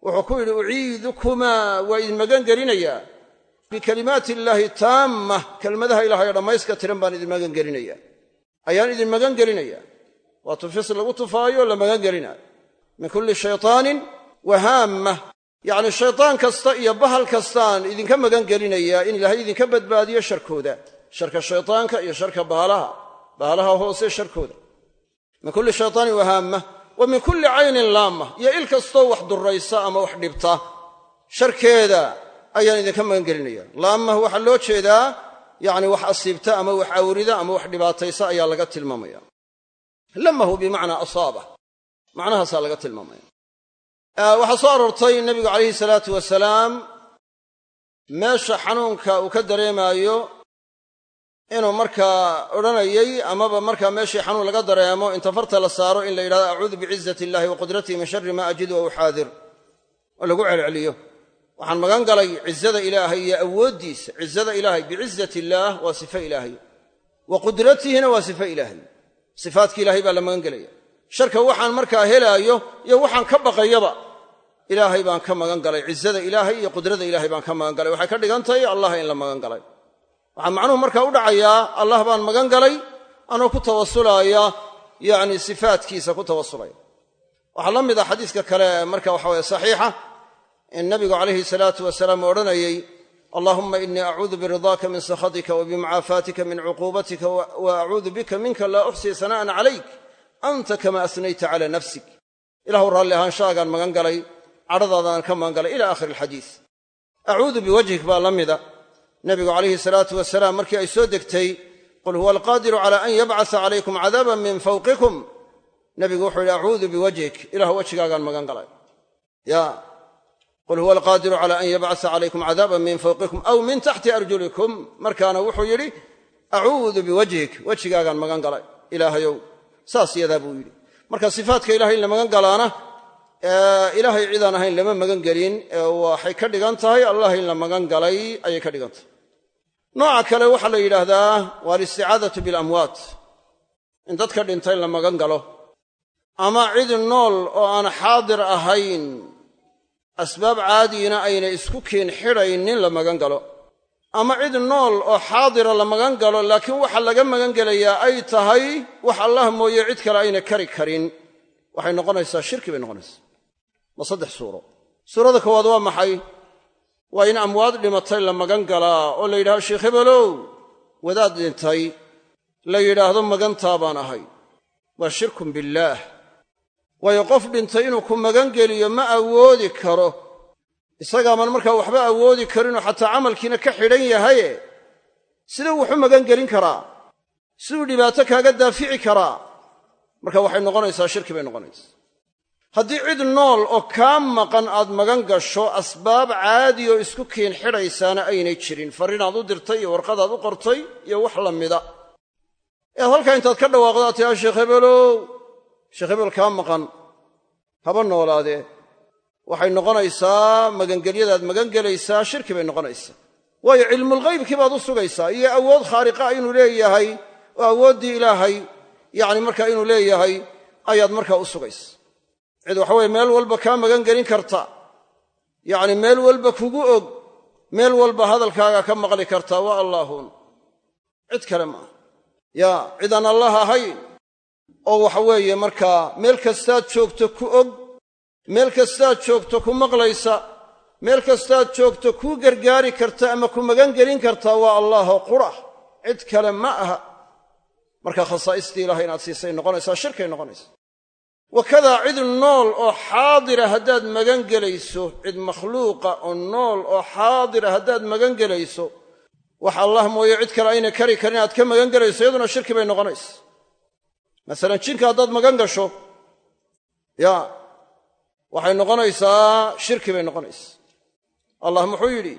wuxuu ku yidhi uciidukumaa waa idin magan gelinayaa bikalimaati illaahi taamma kelmadaha ilahay dhammayska tiran baan idin magan gelinaya ayaan idin magan gelinaya waa tufis lagu tufaayo la yacni shaytaan kasta iyo bahal kastaan idinka magan gelinayaa in ilaahay idinka badbaadiyo sharkooda. Sharka shaytaanka iyo sharka bahalaha. Bahalaha hoose sharkooda. Min kulli shaytaanin wahaamma wa min kulli caynin laamma. Iyo il kastoo wax durraysa ama wax dhibta. Sharkeeda ayaan idinka magan gelinaya. Laamah waxaa loo jeedaa yacni wax asiibta ama wax awrida ama wax dhibaataysa ayaa laga tilmaamaya. Lamahu bimacnaa asaaba. Macnahaasaa laga tilmaamaya waxaa soo aroortay nebigu calayhi salaatu wasalaam meesha xanuunka uu ka dareemaayo inuu markaa odhanayey amaba markaa meeshii xanuun laga dareemo inta farta la saaro in la yidhahdo acuudu bicizati illahi wa min shari ma ajidu wa uxaadir. Oo lagu celceliyo. Waxaan magan galay cizada ilaahay iyo awooddiisa cizada ilaahay bicizati illaah waa sifo ilaahay. Wa qudratihina waa sifo ilaahay. Sifaadki ilahay baa la magan gelaya sharka waxaan markaa helaayo iyo waxaan ka baqayaba ilaahay baan ka magan galay. Cizada ilaahay iyo qudrada ilaahay baan ka magan galay. Waxay ka dhigan tahay allah in la magan galay. Waxaa macnuhu markaa u dhacayaa allah baan magan galay anoo ku tawasulaaya yacni sifaatkiisa ku tawasulaya waxaa la mid a xadiiska kale marka waxa weye saxiixa in nabigu calayhi salaatu wasalaam odhanayey allahuma inii acuudu biridaaka min sakhatika wa min cuquubatika wa acuudu bika minka laa uxsii sana'an calayk anta kama asnayta cala nafsik. Ilahu raalli ahaanshaagaan magan galay cadhadaadaan ka magan galay ila aakhiri alxadiis. Acuudu biwajhik baa la mida. Nebigu calayhi salaatu wasalaam markii ay soo degtay qul huwa alqaadiru cala an yabcasa calaykum cadaaban min fawqikum. Nebigu wuxuu yidhi acuudu biwajhik ilah wejigaagaan magan galay ya qul huwa alqaadiru cala an yabcasa calaykum cadaaban min fawqikum aw min taxti arjulikum. Markaana wuxuu yidhi acuudu biwajhik wejigaagaan magan galay ilaahayow. Saas yadaa buu yidhi. Marka sifaatka ilahay in la magan galaana ilaahay cidaan ahayn lama magan gelin. Waxay ka dhigan tahay allah in la magan galay ayay ka dhigan tahay. Nooca kale waxaa la yidhaahdaa waa alisticaadatu bilamwaat in dadka dhintay la magan galo. Ama cid nool oo aan xaadir ahayn asbaab caadiina ayna isku keen xidhaynin la magan galo. Ama cid nool oo xaadira la magan galo laakiin waxa laga magan gelayaa ay tahay wax allah mooye cid kale ayna kari karin. Waxay noqonaysaa shirki bay noqonaysaa ma saddex suuro. Suurada koowaad waa maxay? Waa in amwaad dhimatay la magan galaa oo la yidhahdo sheekh hebelow wadaad dhintay la yidhaahdo magantaa baan ahay. Waa shirkun billaah. Waayo qof dhintay inuu ku magan geliyo ma awoodi karo. Isagaaman markaa waxba awoodi karinoo xataa camalkiina ka xidhan yahaye. Siduu wuxu magan gelin karaa? Siduu dhibaato kaaga daafici karaa? Marka waxay noqonaysaa shirki bay noqonaysaa haddii cid nool oo kaa maqan aad magan gasho asbaab caadi oo isku keen xidhaysaana aynay jirin. Farrinaad u dirtay iyo warqadaad u qortay iyo wax la mida. Ead halkaa intaad ka dhawaaqdo aad tihaa sheekh hebelow sheekh hebel kaa maqan haba noolaadee waxay noqonaysaa magangelyadaad magan gelaysaa shirki bay noqonaysaa. Waayo cilmulghaybkii baad u sugaysaa iyo awood khaariqa inuu leeyahay oo awooddii ilaahay yacni markaa inuu leeyahay ayaad markaa u sugaysa cid waxaweye meel walba kaa magan gelin karta. Yacni meel walba kugu og meel walba hadalkaaga ka maqli karta waa allaahuun cid kale maaha yaa cidaan allah ahayn oo waxa weeye markaa meel kastaad joogto ku og meel kastaad joogto ku maqlaysa meel kastaad joogto kuu gargaari karta ama ku magan gelin kartaa waa allaahoo qura cid kale ma aha. Marka khasaa'istii ilahay inaad siisay noqonaysaa shirkay noqonaysa wakadaa cid nool oo xaadira haddaad magan gelayso cid makhluuqa oo nool oo xaadira haddaad magan gelayso wax allah mooye cid kale ayna kari karin aad ka magan gelayso iyaduna shirki bay noqonaysa masalan jinka haddaad magan gasho ya waxay noqonaysaa shirki bay noqonaysaa allah muxuu yidhi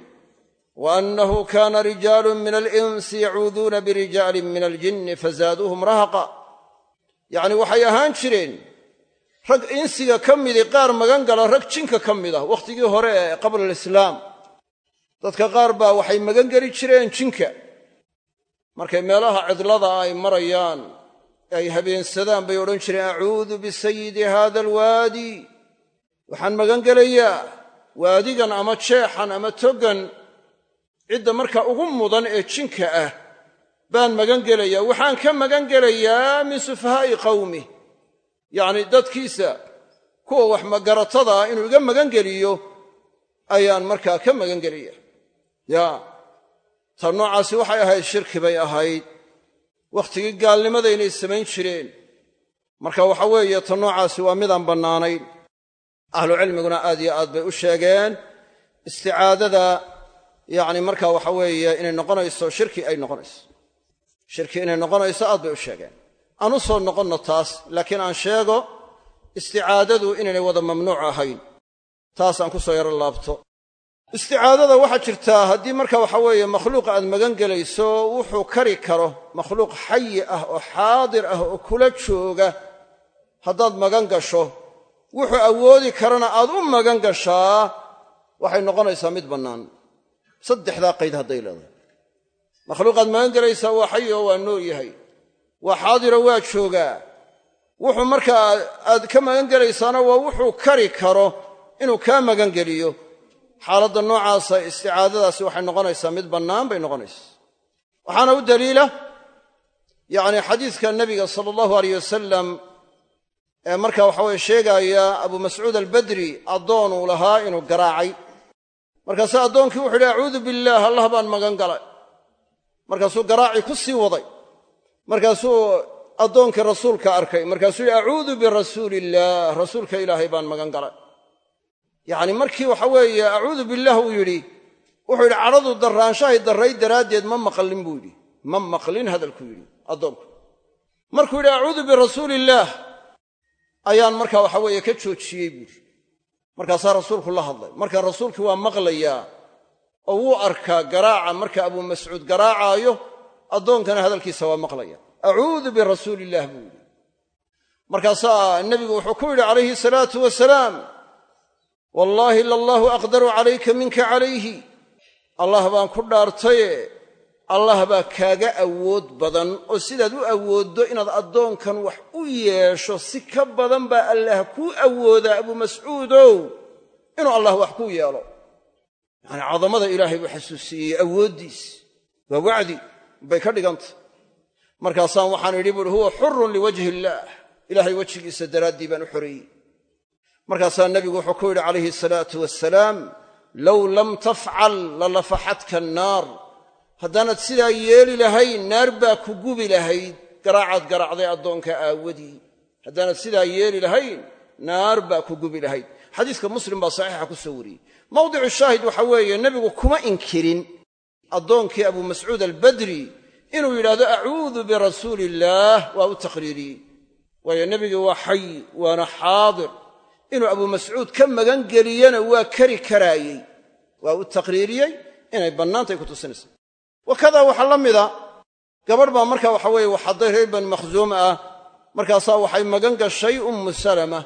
wa annahu kaana rijaalun min alinsi yacuuduuna birijaalin min aljinni fazaaduuhum rahaqa. Yacni waxay rag insiga ka midi qaar magan gala rag jinka ka mid ah. Wakhtigii hore ee qabla alislaam dadka qaar baa waxay magan geli jireen jinka. Markay meelaha cidlada ay marayaan ay habeensadaan bay odhan jireen acuudu bisayidi haada alwaadi. Waxaan magan gelayaa waadigan ama jeexan ama togan cidda markaa ugu mudan ee jinka ah baan magan gelayaa. Waxaan ka magan gelayaa min sufahaa'i qawmi yacni dadkiisa kuwa wax magaratada inuu iga magan geliyo ayaan markaa ka magan gelaya ya ta noocaasi waxay ahayd shirki bay ahayd. Wakhtigii gaalnimada inay samayn jireen. Marka waxa weeye ta noocaasi waa midaan bannaanayn. Ahlucilmiguna aad iyo aad bay u sheegeen. Isticaadada yacni marka waxa weeye inay noqonayso shirki ay noqonayso. Shirki inay noqonayso aad bay u sheegeen aan u soo noqonno taas laakiin aan sheego isticaadadu inaynay wada mamnuuc ahayn. Taas aan ku soo yaro laabto. Isticaadada waxaa jirtaa haddii marka waxa weeye makhluuq aad magan gelayso wuxuu kari karo makhluuq xayi ah oo xaadir ah oo kula jooga haddaad magan gasho. Wuxuu awoodi karana aad u magan gashaa waxay noqonaysaa mid bannaan. Saddexdaa qayd hadday leedahay. Makhluuqaad magan gelaysaa waa xayi oo waa nool yahay waa xaadiro waa joogaa wuxuu markaa aad ka magan gelaysaana waa wuxuu kari karo inuu kaa magan geliyo xaaladda noocaasa isticaadadaasi waxay noqonaysaa mid bannaan bay noqonaysaa waxaana u daliila yacni xadiidka nebiga sala allahu aleyh wasalam ee marka waxa weye sheegaaya abu mascuud albadri addoonuu lahaa inuu garaacay. Markaase addoonkii wuxu yidhi acuudu billaah allah baan magan galay markaasuu garaacii ku sii waday markaasuu addoonkii rasuulka arkay. Markaasuu yidhi acuudu birasuuli illaah rasuulka ilaahay baan magan galay. Yacni markii waxa weeye acuudu billaah uu yidhi wuxuu yidhi cadhadu darraanshahay darray daraaddeed ma maqlin buu yidhi. Ma maqlin hadalkuu yidhi addoonku. Markuu yidhi acuudu birasuuli illaah ayaan markaa waxa weeye ka joojiyey buuhi markaasaa rasuulku la hadlay. Marka rasuulkii waa maqlayaa oo wuu arkaa garaaca. Marka abuu mascuud garaacaayo addoonkana hadalkiisa waa maqlaya. Acuudu birasuuli illaah buu yidhi. Markaasaa nebigu wuxuu ku yidhi calayhi salaatu wasalaam wallaahi lallaahu aqdaru calayka minka calayhi. Allah baan ku dhaartaye allah baa kaaga awood badan oo sidaad u awooddo inaad addoonkan wax u yeesho si ka badan baa allaah kuu awoodaa abuu mascuudow inuu allah wax kuu yeelo. Yacanii cadamada ilaahay buu xasuusiiyey awooddiis waa wacdi bay ka dhigantay. Markaasaan waxaan idhi buuhi huwa xurun liwajhi illaah ilaahay wejigiisa daraaddii baan u xoreeyey markaasaa nebigu wuxuu ku yidhi calayhi salaatu wasalaam low lam tafcal lalafaxatka annaar. Haddaanad sidaa yeeli lahayn naar baa ku gubi lahayd garaacaad garaacday addoonka aawadii. Haddaanad sidaa yeeli lahayn naar baa ku gubi lahayd. Xadiiska muslim baa saxiixa ku soo wariyey. Mawdicu shaahid waxa weeye nebigu kuma inkirin addoonkii abuu mascuud albadri inuu yidhaahdo acuudu birasuuli illaah waa u taqhriiriyey waayo nebigii waa xay waana xaadir. Inuu abuu mascuud ka magan geliyana waa kari karaayey. Waa u taqhriiriyey inay bannaantay ku tusinaysa wakadaa waxaa la mida gabadh baa marka waxa weeye waxadday reer bani makhsuum ah markaasaa waxay magan gashay ummu salama.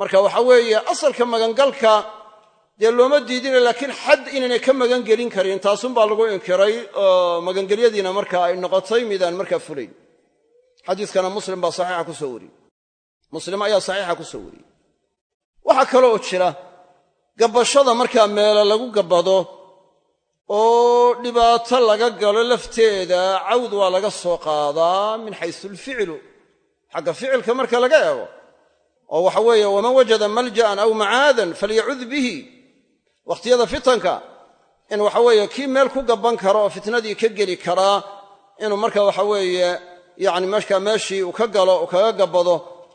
Marka waxa weeye asalka magangalka dee looma diidina laakiin xad inaynay ka magan gelin karin. Taasunbaa lagu inkiray oo magangelyadiina marka ay noqotay midaan markaa fulayn xadiiskana muslim baa saxiixa ku soo muslim ayaa saxiixa ku soo wariyey waxaa kaloo jira gabbashada markaa meelo lagu gabbado oo dhibaato laga galo lafteeda cawd waa laga soo qaadaa min xaysu alficlu xagga ficilka marka laga eego oo waxa weeye waman wajada malja'an aw macaadan falyacud bihi wakhtiyada fitanka in waxa weeye kii meel ku gabban karo oo fitnadii ka geli karaa inuu marka waxa weeye yacni markaa meeshii uu ka galo uu kaga gabbado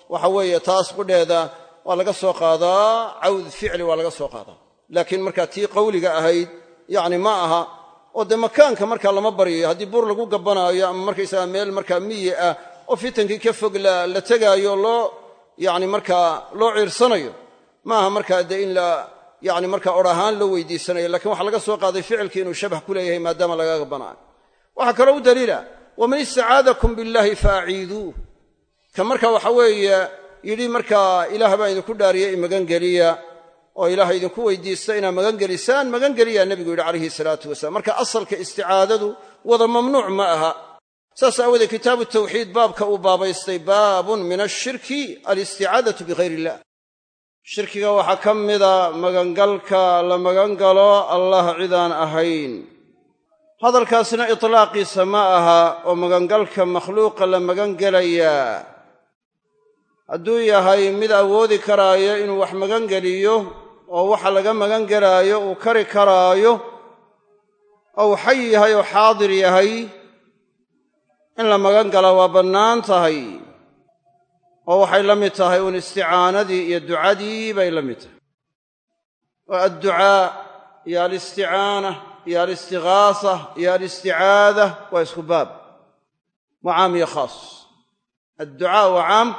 waxa weeye taas qudheeda waa laga soo qaadaa cawd ficli waa laga soo qaadaa laakiin markaa tii qawliga ahayd yacni ma aha oo dee makaanka markaa lama baryayo haddii buur lagu gabbanaayo ama markaysaga meel markaa miyi ah oo fitankii ka fog la tegaayo loo yacni markaa loo ciirsanayo maaha markaa dee in la yacni markaa odh ahaan loo weydiisanayo lakiin waxaa laga soo qaaday ficilkii inuu shabah ku leeyahay maadaama laga gabbanaayo waxaa kaloo u daliila waman istacaadakum billahi faaciiduuh ka marka waxa weeye yidhi markaa ilaah baa idinku dhaariye i magangeliya oo ilaah idinku weydiista inaad magangelisaan magangeliyaa nebigu yidhi calayhi salaatu wasalaam. Marka asalka isticaadadu wada mamnuuc ma aha. Saas aawoodee kitaabu tawxiid baabka uu baabaystay baabun min ashirki alisticaadatu bihayr illah shirkiga waxaa ka mida magangalka la magangalo allah cidaan ahayn. Hadalkaasna itlaaqiisa ma aha oo magangalka makhluuqa la magangelayaa. Hadduu yahay mid awoodi karaayo inuu wax magangeliyo oo waxa laga magangelaayo uu kari karaayo ou xay yahay oo xaadir yahay in la magan gala waa bannaan tahay oo waxay la mid tahay uun isticaanadii iyo ducadii bay la mid tahay. Oo adducaa iyo alisticaana iyo alistigaasa iyo alisticaada waa isku baab waa caam iyo khaas. Adducaa waa caam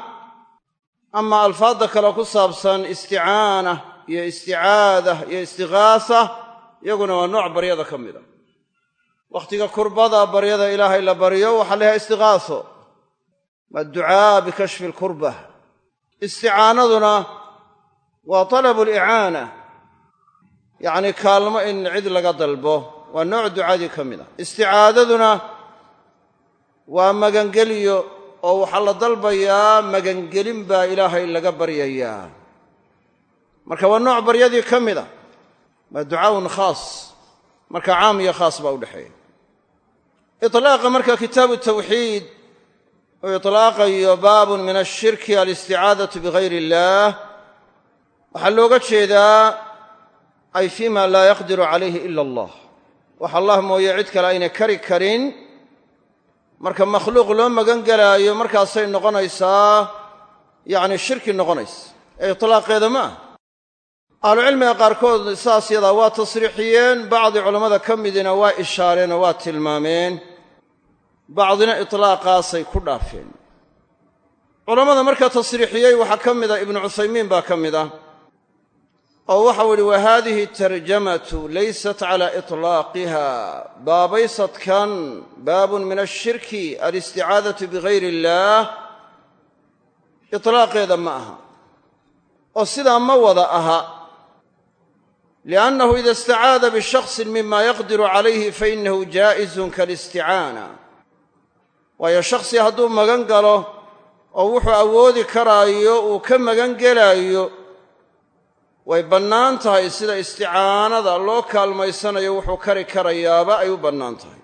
ama alfaadda kale ku saabsan isticaana iyo isticaada iyo istigaasa iyaguna waa nooc baryada ka mid a. Wakhtiga kurbada baryada ilaahay la baryo waxaa la yahay istigaaso adducaa bikashfi alkurba. Isticaanaduna waa talabu alicaana yacni kaalmo in cid laga dalbo waa nooc ducadii ka mid a. Isticaadaduna waa magangeliyo oo waxaa la dalbayaa magangelin baa ilaahay laga baryayaa. Marka waa nooc baryadii ka mid a waa ducaaun khaas marka caam iyo khaas baa udhexeeya itlaaqa marka kitaabu tawxiid uu itlaaqayo baabun min ashirki alisticaadatu bigayr illaah waxaa looga jeedaa ay fima laa yaqdiru calayhi ila allah. Wax allah mooye cid kale aynay kari karin. Marka makhluuq loo magan gelaayo markaasay noqonaysaa yacni shirki noqonaysa. Ee itlaaqeeda ma ah ahlucilmiga qaarkood saas yadaa waa tasriixiyeen bacdi culammada ka midina waa ishaareen waa tilmaameen bacdina itlaaqaasay ku dhaafeen. Culammada markaa tasriixiyey waxaa ka mida ibnu cuthaymiin baa ka mid ah oo waxau idhi wa haadihi tarjamatu laysat cala itlaaqiha baabaysadkan baabun min ashirki alisticaadatu bigayr illaah. Itlaaqeeda ma aha oo sidaa ma wada aha liannahu ida istacaada bishaksin mima yaqdiru calayhi fainahu jaa'izun kalisticaana waayo shakhsi hadduu magan galo oo wuxuu awoodi karaayo uu ka magan gelaayo way bannaan tahay sida isticaanada loo kaalmaysanayo wuxuu kari karayaaba ay u bannaan tahay.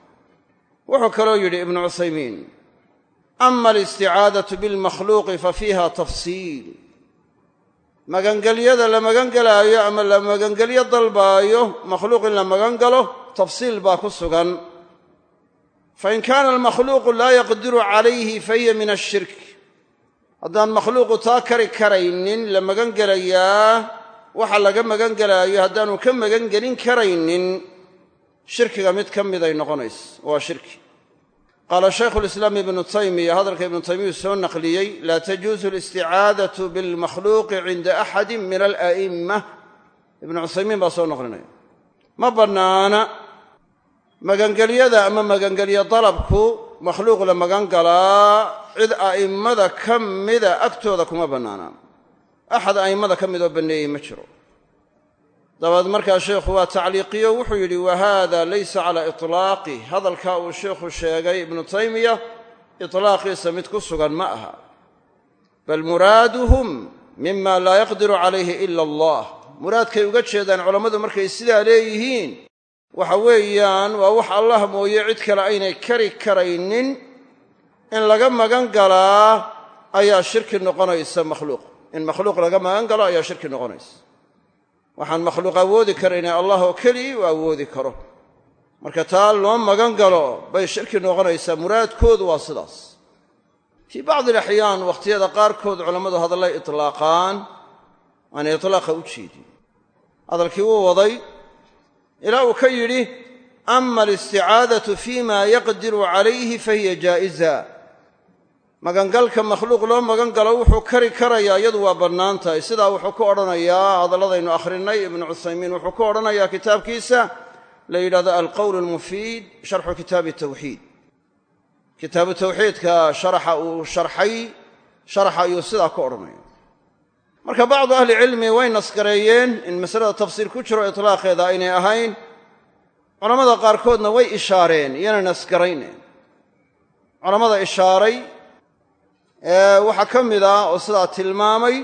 Wuxuu kaloo yidhi ibnu cuthaymiin ama alisticaadatu bilmakhluuqi fa fiiha tafsiil. Magangelyada la magangelaayo ama la magangelyo dalbaayo makhluuq in la magan galo tafsiil baa ku sugan fain kaana almakhluuqu laa yaqdiru calayhi fahiya min ashirk haddaan makhluuqu taa kari karaynin la magan gelayaa waxa laga magan gelaayo haddaanu ka magan gelin karaynin shirkiga mid ka miday noqonaysa waa shirki qaala shaykhu lislaam ibnu taymiya hadalka ibnu taymiyu soo naqliyey laa tajuusu alisticaadatu bilmakhluuqi cinda axadi min ala'imma ibnu cuthaymiin baa soo naqlinaya ma bannaana magangelyada ama magangelyo dalabku makhluuq la magan galaa cid a'immada ka mida agtooda kuma bannaana axad a'immada ka midoo banneeyey ma jiro. Dabaed markaa sheikhu waa tacliiqiyo wuxuu yidhi wa haada laysa calaa itlaaqih hadalkaa uu sheikhu sheegay ibnu taymiya itlaaqiisa mid ku sugan ma aha. Bal muraaduhum mima laa yaqdiru calayhi ila allah. Muraadkay uga jeedaan culammadu markay sidaa leeyihiin waxa weeyaan waa wax allah mooye cid kale aynay kari karaynin. In laga magan galaa ayaa shirki noqonaysa makhluuq. In makhluuq laga magan galo ayaa shirki noqonaysa. Waxaan makhluuq awoodi karayna allah oo keligii uu awoodi karo. Marka taa loo magan galo bay shirki noqonaysaa muraadkoodu waa sidaas. Fii bacdi alaxyaan wakhtiyada qaarkood culammadu hadallay itlaaqaan aanay itlaaqa u jeedin hadalkii wuu waday ilaa uu ka yidhi ama alisticaadatu fima yaqdiru calayhi fahiya jaa'iza. Magangalka makhluuq loo magan galo wuxuu kari karayaa iyadu waa bannaan tahay. Sidaa wuxuu ku odhanayaa hadalladaynu akhrinay ibnu cuthaymiin wuxuu ku odhanayaa kitaabkiisa la yidhahdo alqowl almufiid sharxu kitaabi tawxiid. Kitaabu tawxiidka sharaxa uu sharxay sharaxa ayuu sidaa ku odhanaya marka bacdu ahli cilmi way nasgareeyeen in masalada tafsiir ku jiro itlaaqeeda aynay ahayn. Culammada qaarkoodna way ishaareen iyana nasgarayneen culammada ishaaray waxaa ka mid ah oo sidaa tilmaamay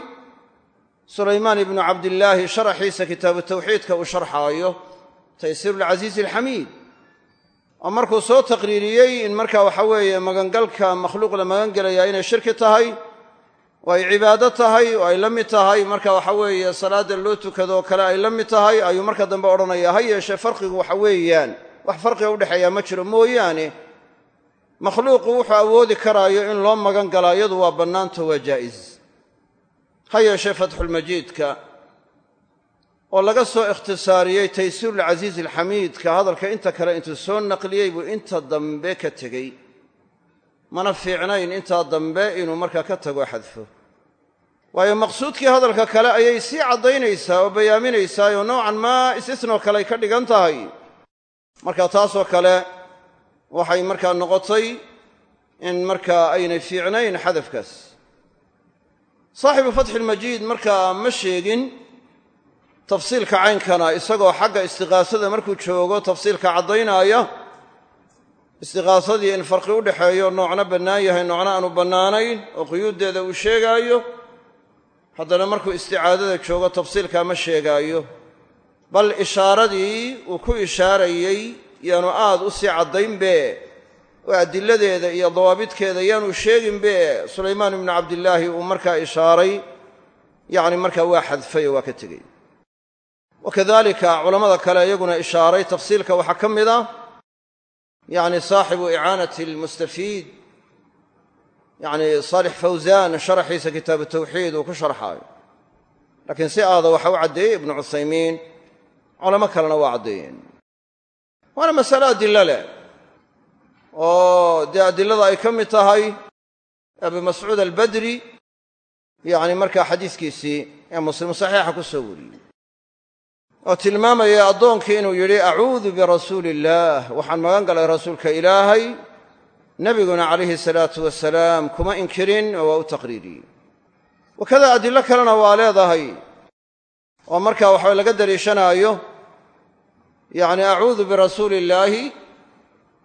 sulaymaan ibnu cabdillaahi sharaxiisa kitaabu tawxiidka uu sharxaayo taysiiru alcasiizi alxamiid oo markuu soo taqriiriyey in marka waxa weeye magangalka makhluuq la magan gelayaa inay shirki tahay oo ay cibaado tahay oo ay la mid tahay. Marka waxa weeye salaadda loo tukadoo kale ay la mid tahay ayuu marka dambe odhanaya ha yeeshee farqigu waxa weeyaan. Wax farqiga udhexeeyaa ma jiro mooyaane. Makhluuqu wuxuu awoodi karaayo in loo magan galaa iyadu waa bannaanta waa jaa'is ha yeeshee fatxulmajiidka oo laga soo ikhtisaariyey taysiirulcasiizi alxamiidka hadalka inta kale intuu soo naqliyey buu inta dambe ka tegey mana fiicnayn intaa dambe inuu markaa ka tago xadfo. Waayo maqsuudkii hadalka kale ayay sii caddaynaysaa oo bayaaminaysaa oo noocan maa istisnoo kale ka dhigan tahay. Marka taasoo kale waxay markaa noqotay in markaa aynay fiicnayn xadafkaas. Saaxibu fatxi ilmajiid markaa ma sheegin tafsiilka caynkana isagoo xagga istiqaasada markuu joogo tafsiilka caddaynaya istiqaasadii in farqi u dhexeeyo noocna bannaan yahay noocna aanu bannaanayn oo quyuuddeeda uu sheegaayo haddana markuu isticaadada joogo tafsiilkaa ma sheegaayo. Bal ishaaradii uu ku ishaarayey yaanu aad u sii caddaynbe oo adiladeeda iyo dawaabidkeeda yaanu sheeginbe sulaymaan ibnu cabdillaahi uu markaa ishaaray. Yacni markaa waa xadfay oo waa ka tegey. Wakadalika culammada kale iyaguna ishaaray tafsiilka. Waxaa ka mid a yacni saaxibu icaanati almustafiid yacni saalix fawsaan sharaxiisa kitaabu tawxiid uu ku sharxaayo laakiin si aada waxa u caddeeyey ibnu cuthaymiin culamo kalena waa caddeeyeen waana masale adilo leh oo dee adilada ay ka mid tahay abi mascuud albadri yacni markaa xadiiskiisii ee muslim saxiixa ku soo wariyey oo tilmaamaya addoonkii inuu yidhi acuudu birasuuli illaah waxaan magan galay rasuulka ilaahay nebiguna calayhi salaatu wasalaam kuma inkirin oo waa u taqriiriyey wakada adilo kalena waa leedahay oo markaa waxaa laga daliishanaayo yacni acuudu birasuuli illaahi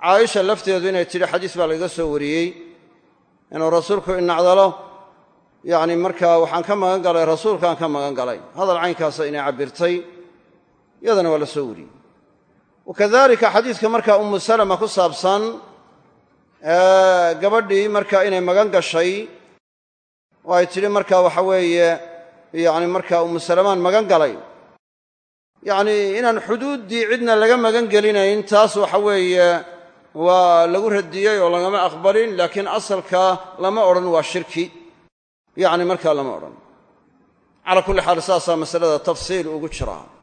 caaisha lafteedu inay tidhi xadiis baa lagaga soo wariyey inuu rasuulku inacdalo yacni markaa waxaan ka magan galay rasuulkaan ka magan galay. Hadal caynkaasa inay cabbirtay iyadana waa la soo wariyey. Wakadalika xadiiska markaa ummu salama ku saabsan gabadhii markaa inay magan gashay oo ay tidhi markaa waxa weeye yacni markaa ummu salamaan magan galay. Yacnii inaan xuduuddii cidna laga magan gelinayn taas waxa weeye waa lagu radiyey oo lagama aqbalin laakiin asalka lama odhan waa shirki. Yacni markaa lama odhan. Calaa kulli xaal saasaa masalada tafsiil ugu jiraa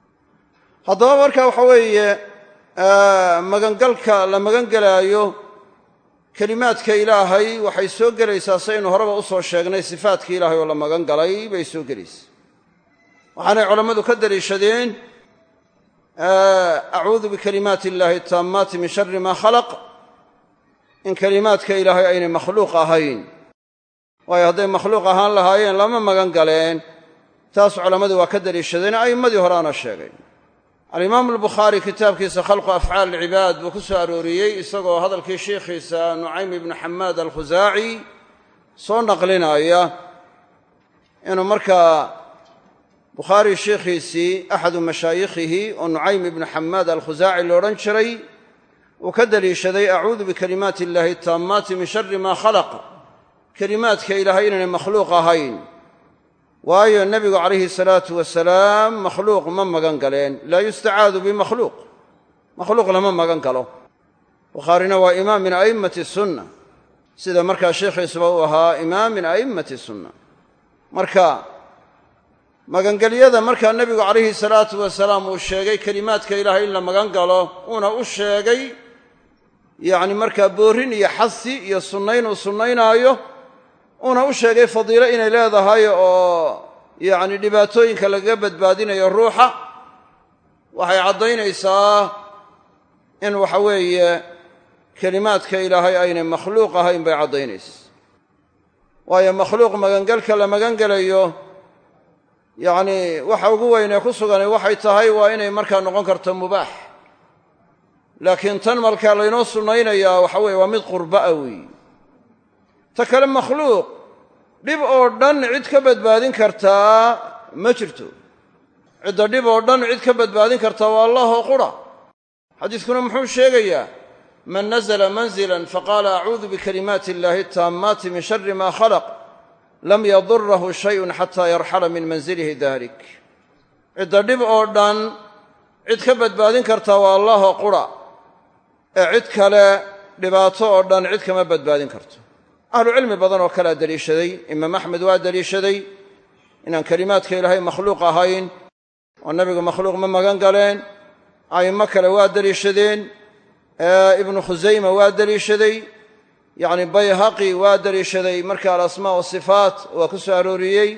haddaba marka waxa weeye magangalka la magan gelaayo kelimaadka ilaahay waxay soo gelaysaa saynu horeba u soo sheegnay sifaadka ilaahay oo la magan galay bay soo gelaysaa. Waxaanay culammadu ka daliishadeen acuudu bikalimaati illaahi taammaati min shari maa khalaq. In kelimaadka ilaahay aynay makhluuq ahayn. Waayo hadday makhluuq ahaan lahaayeen lama magan galeen taas culammadu waa ka daliishadeen a'immadii horeana sheegay alimaamu albukhaari kitaabkiisa khalqu afcaal alcibaad buu ku soo arooriyey isagoo hadalkii sheikhiisa nucaym ibnu xamaad alkhusaaci soo naqlinaya inuu markaa bukhaari sheikhiisii axadu mashaayikhihi oo nucaym ibnu xamaad alkhusaaci lo odhan jiray uu ka daliishaday acuudu bikalimaati illaahi taammaati min shari maa khalaq. Kelimaadka ilaahay inaynay makhluuq ahayn waayo nebigu calayhi salaatu wasalaam makhluuq ma magan galeen. Laa yustacaadu bimakhluuq. Makhluuq lama magan galo. Bukhaarina waa imaam min a'immati sunna. Sida markaa sheekhiisuba uu ahaa imaam min a'immati sunna. Marka magangelyada markaa nebigu calayhi salaatu wasalaam uu sheegay kelimaadka ilaahay in la magan galo uuna u sheegay yacni markaa boorrin iyo xasi iyo sunnayn uu sunnaynaayo uuna u sheegay fadiilo inay leedahay oo yacni dhibaatooyinka lagaga badbaadinayo ruuxa waxay caddaynaysaa in waxa weeye kelimaadka ilaahay aynay makhluuq ahayn bay caddaynaysa. Waayo makhluuq magangelka la magan gelayo yacni waxa ugu weynee ku suganay waxay tahay waa inay markaa noqon karto mubaax. Laakiin tan markaa laynoo sunnaynayaa waxa weeye waa mid qurba'a weeye ta kale makhluuq dhib oo dhan cid ka badbaadin kartaa ma jirto. Cidda dhib oo dhan cid ka badbaadin kartaa waa allahoo qura. Xadiiskuna muxuu sheegayaa man nazla manzilan faqaala acuudu bikalimaati illahi ataammaati min shari ma khalaq lam yadurahu shayun xataa yarxala min manzilihi dalik cidda dhib oo dhan cid ka badbaadin kartaa waa allahoo qura. Ee cid kale dhibaato oo dhan cid kama badbaadin karto ahlucilmi badan oo kalea deliishaday imaam axmed waa deliishaday inaan kelimaadka ilaahay makhluuq ahayn oo nebigu makhluuq ma magan galeen a'immo kale waa deliishadeen ibnu khusayma waa deliishaday yacni bayhaqi waa deliishaday marka alasmaa wasifaat waa ku soo arooriyey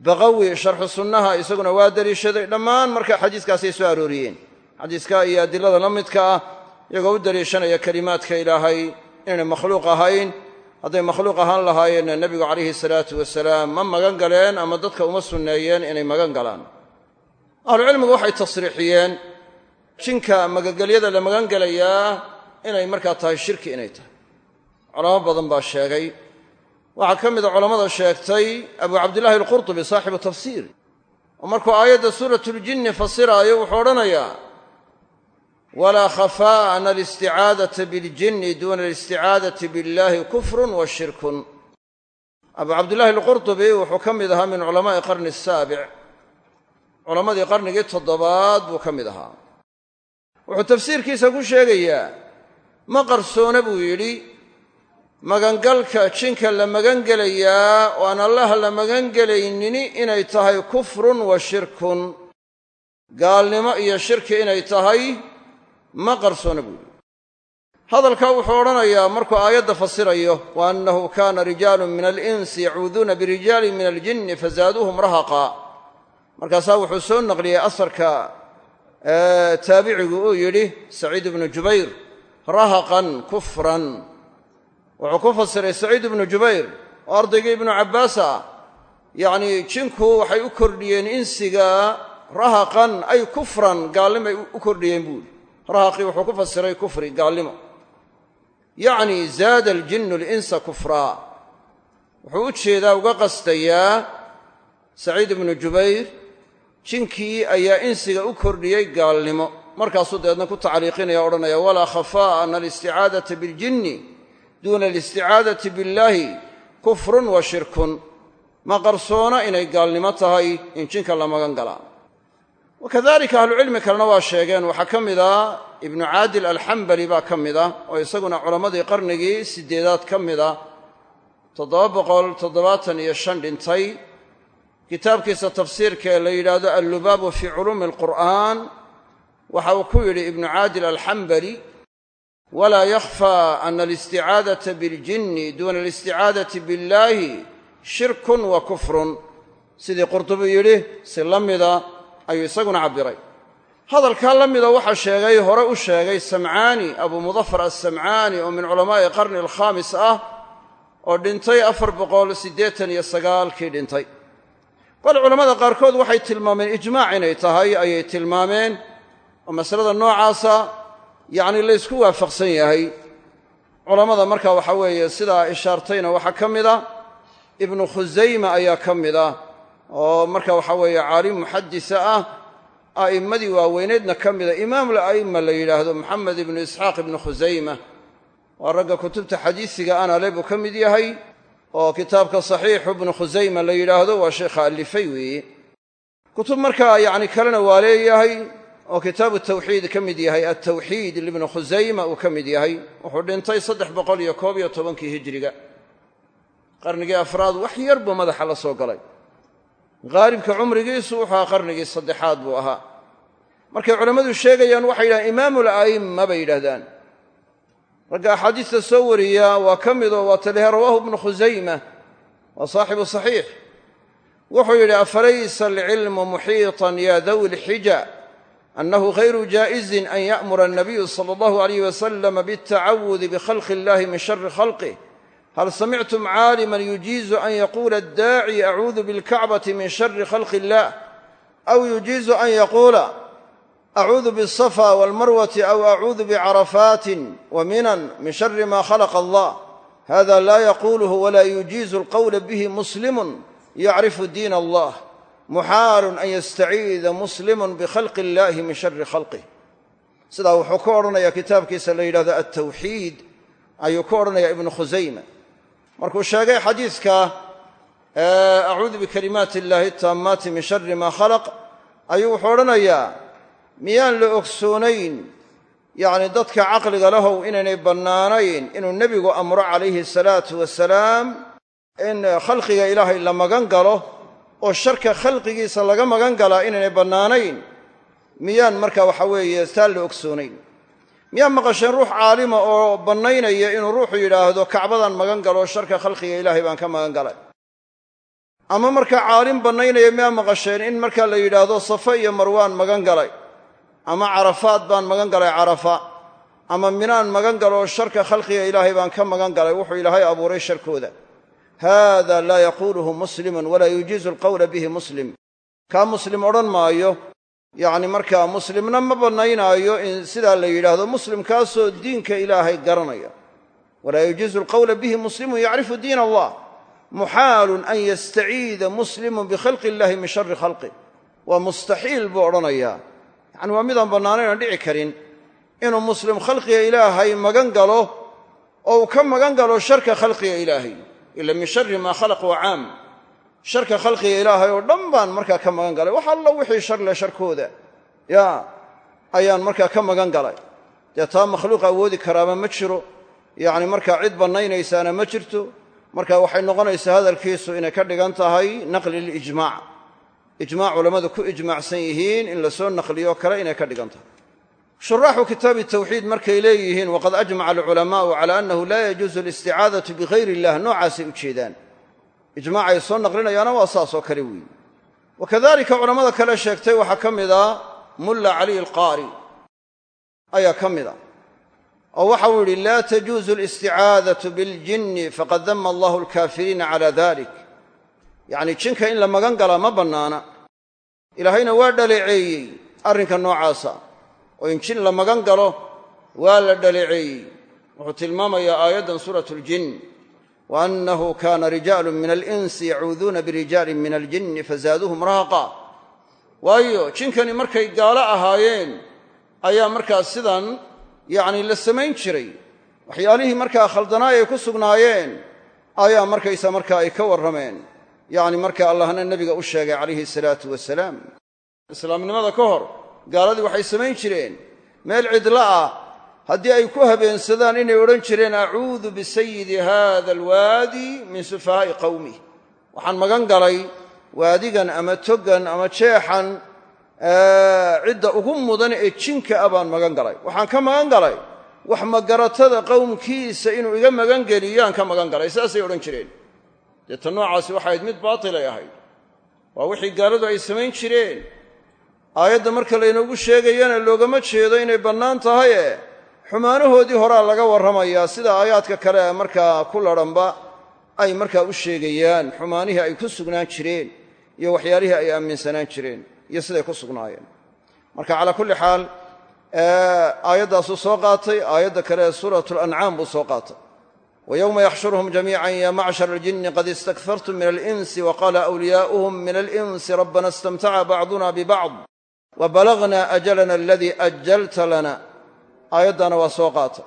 baqawi sharxu sunnaha isaguna waa deliishaday dhammaan marka xadiiskaasay soo arooriyeen. Xadiiska iyo adilada la midka ah iyagoo u deliishanaya kelimaadka ilaahay inaynay makhluuq ahayn hadday makhluuq ahaan lahaayeenna nebigu calayhi salaatu wasalaam ma magan galeen ama dadka uma sunneeyeen inay magan galaan? Ahlucilmigu waxay tasriixiyeen jinka magangelyada la magan gelayaa inay markaa tahay shirki inay tahay. Culamo badan baa sheegay. Waxaa ka mida culammada sheegtay abu cabdillaahi alqurtubi saaxibu tafsiir. Oo markuu aayadda suuratuljinni fasiraayo wuxuu odhanayaa walaa khafaa'a ana alisticaadata biاljinni duuna alisticaadati biاllahi kufrun wa shirkun abu cabdillahi alqurtubi wuxuu ka mid ahaa min culamaa'i qarni asaabic culammadii qarnigii toddobaad buu ka mid ahaa wuxuu tafsiirkiisa ku sheegayaa ma qarsoona buu yidhi magangalka jinka la magan gelayaa oo aan allah la magan gelaynini inay tahay kufrun wa shirkun gaalnimo iyo shirki inay tahay ma qarsoona buu yidhi. Hadalkaa wuxuu odhanayaa markuu aayadda fasirayo wa annahu kaana rijaalun min alinsi yacuuduuna birijaalin min aljinni fazaaduuhum rahaqa. Markaasaa wuxuu soo naqliyey asarka taabicigu uu yidhi saciid ibnu jubayr rahaqan kufran. Wuxuu ku fasiray saciid ibnu jubayr oo ardaygii ibnu cabbaas ah yacnii jinku waxay u kordhiyeen insiga rahaqan ay kufran gaalnimay u kordhiyeen buuhi rahaqii wuxuu ku fasiray kufri gaalnimo. Yacni zaada aljinnu alinsa kufraa wuxuu u jeedaa uga qastayaa saciid ibnu jubayr jinkii ayaa insiga u kordhiyey gaalnimo. Markaasuu dabeedna ku tacliiqinaya o odhanaya walaa khafaa'a ana alisticaadata biاljinni duuna alisticaadati biاllaahi kufrun wa shirkun. Ma qarsoona inay gaalnimo tahay in jinka la magan galaa wa kadalika ahlucilmi kalena waa sheegeen waxaa ka mid ah ibnu caadil alxambali baa ka mid ah oo isaguna culammadii qarnigii siddeedaad ka mid shan dhintay kitaabkiisa tafsiirka ee la yidhaahdo allubaabu fii culuumi alqur'aan waxa uu ku yidhi ibnu caadil alxambali walaa yakhfaa ana alisticaadata biاljinni duuna alisticaadati biاllaahi shirkun wa kufrun sidii qurdubi yidhi si la mida ayuu isaguna cabbiray. Hadalkaa la mida waxaa sheegay hore u sheegay samcaani abuu mudafar assamcaani oo min culamaa'i qarni alkhaamis ah oo dhintay afar boqol siddeetan iyo sagaalkii dhintay. Bal culammada qaarkood waxay tilmaameen ijmaac inay tahay ayay tilmaameen oo masalada noocaasa yacni laysku waafaqsan yahay. Culammada marka waxa weeye sidaa ishaartayna waxaa ka mid a ibnu khusayma ayaa ka mid ah oo marka waxa weeye caalim muxadisa ah a'immadii waaweyneedna ka mida imaamul a'imma la yidhaahdo maxamed ibnu isxaaq ibnu khusayma waa ragga kutubta xadiisiga ana le buu ka mid yahay oo kitaabka saxiixu ibnu khusayma la yidhaahdo waa sheekha allifay weeye. Kutub markaa yacni kalena waa leeyahay oo kitaabu tawxiid ka mid yahay. Altawxiid libni khusayma uu ka mid yahay wuxuu dhintay saddex boqol iyo koob iyo tobankii hijiriga. Qarnigii afraad wax yar buu madaxa la soo galay haalibka cumrigiisu wuxuu ahaa qarnigii saddexaad buu ahaa. Markay culammadu sheegayaan waxay yidhahdeen imaamul a'imma bay yidhahdaan ragga axaadiista soo wariya waa ka midoo waa talihe rawaahu ibnu khusayma waa saaxibu saxiix. Wuxuu yidhi afalaysa alcilmu muxiiطan ya dawi lxija annahu hayru jaa'izin an ya'mura annabiyu sala allahu alayh wasalama biاltacawudi bikhalqi illahi min shari khalqih hal samictum caaliman yujiizu an yaquula addaaci acuudu bilkacbati min shari khalqi illah aw yujiizu an yaquula acuudu biاsafa walmarwati aw acuudu bicarafaatin wa minan min shari ma khalaqa allah hada laa yaquluhu wala yujiizu alqowla bihi muslimun yacrifu diin allah muxaalun an yastaciida muslimun bikhalqi illahi min shari khalqih sidaa wuxuu ku odhanaya kitaabkiisa la yidhahdo altawxiid ayuu ku odhanaya ibnu khusayma markuu sheegay xadiidka acuudu bikalimaati illaahi taammaati min shari ma khalaq ayuu wuxuu odhanayaa miyaan la ogsoonayn yacni dadka caqliga lahow inaynay bannaanayn inuu nebigu amro calayhi salaatu wasalaam in khalqiga ilaahay la magan galo oo sharka khalqigiisa laga magan galaa inaynay bannaanayn. Miyaan marka waxa weeye taa la ogsoonayn miyaa maqasheen ruux caalima oo bannaynaya inuu ruuxu yidhaahdo kacbadan magan galo sharka khalqiga ilaahay baan ka magan galay. Ama markaa caalim bannaynaya miyaa maqasheen in markaa la yidhaahdo safa iyo marwaan magan galay ama carafaad baan magan galay carafa ama minaan magan galo sharka khalqiga ilaahay baan ka magan galay wuxuu ilaahay abuuray sharkooda. Hada laa yaquuluhu muslimun walaa yujiizu alqowla bihi muslim. Kaa muslim odhan maayo yacni markaa muslimna ma bannaynaayo in sidaa la yidhaahdo muslimkaasoo diinka ilaahay garanaya. Walaa yujiizu alqowla bihi muslimun yacrifu diin allah. Muxaalun an yastaciida muslimun bikhalqi illahi min shari khalqih waa mustaxiil buu odhanayaa. Yacni waa midaan bannaanayn aan dhici karin inuu muslim khalqiga ilaahay magan galo oo uu ka magan galo sharka khalqiga ilaahay. Ila min shari maa khalaq waa caam sharka khalqiga ilaahay oo dhan baan markaa ka magan galay. Wax allo wixii shar leh sharkooda. Yaa ayaan markaa ka magan galay. Dee taa makhluuq awoodi karaaba ma jiro. Yacni markaa cid bannaynaysaana ma jirto. Marka waxay noqonaysaa hadalkiisu inay ka dhigan tahay naqli lilijmaac ijmaac culammadu ku ijmaacsan yihiin in la soo naqliyo kale inay ka dhigan tahay. Shuraaxu kitaabi tawxiid markay leeyihiin waqad ajmaca alculamaa'u cala annahu laa yajuusu alisticaadatu bigayr illah. Noocaasay u jeedaan ijmaacay soo naqlinayaana waa saas oo kale weeye. Wa kadalika culammada kale sheegtay waxaa ka mid a mulla caliy alqaari ayaa ka mid a oo waxa uu yidhi laa tajuusu alisticaadatu biاljinni faqad dama allahu alkaafiriina cala dalik yacni jinka in la magan galaa ma bannaana. Ilaahayna waa dhaleeceeyey arrinka noocaasa. Oo in jin la magan galo waa la dhaleeceeyey. Wuxuu tilmaamayaa aayaddan suuratu ljin annahu kaana rijaalun min alinsi yacuuduuna birijaalin min aljinni fazaaduuhum rahaqa waayo jinkani markay gaalo ahaayeen ayaa markaas sidan yacni la samayn jiray waxyaalihii markaa khaldanaay ay ku sugnaayeen ayaa markaysa markaa ay ka warrameen yacni marka allahna nebiga u sheegay calayhi salaatu wasalaam islaamnimada ka hor gaaladii waxay samayn jireen meel cidla haddii ay ku habeensadaan inay odhan jireen acuudu bisayidi hada alwaadi min sufahaa'i qawmih waxaan magan galay waadigan ama togan ama jeexan cidda ugu mudan ee jinka ah baan magan galay. Waxaan ka magan galay wax magaratada qowmkiisa inuu iga magan geliyaan ka magan galay. Saasay odhan jireen. Dee ta noocaasi waxay mid baatilay ahayd. Waa wixii gaaladu ay samayn jireen. Aayadda marka laynoogu sheegayana loogama jeedo inay bannaan tahaye xumaanahoodii horaa laga warramayaa sida aayaadka kale markaa ku ladhanba ay markaa u sheegayaan xumaanihii ay ku sugnaan jireen iyo waxyaalihii ay aaminsanaan jireen iyo siday ku sugnaayeen. Marka calaa kulli xaal aayaddaasuu soo qaatay aayadda kale ee suuratu lancaam buu soo qaatay. Wa yowma yaxshuruhum jamiican ya macshar aljinni qad istakfartum min alinsi wa qaala awliyaa'uhum min alinsi rabbana istamtaca bacduna bibacd wa balagna ajalana aladii ajalta lana aayaddana waa soo qaatay.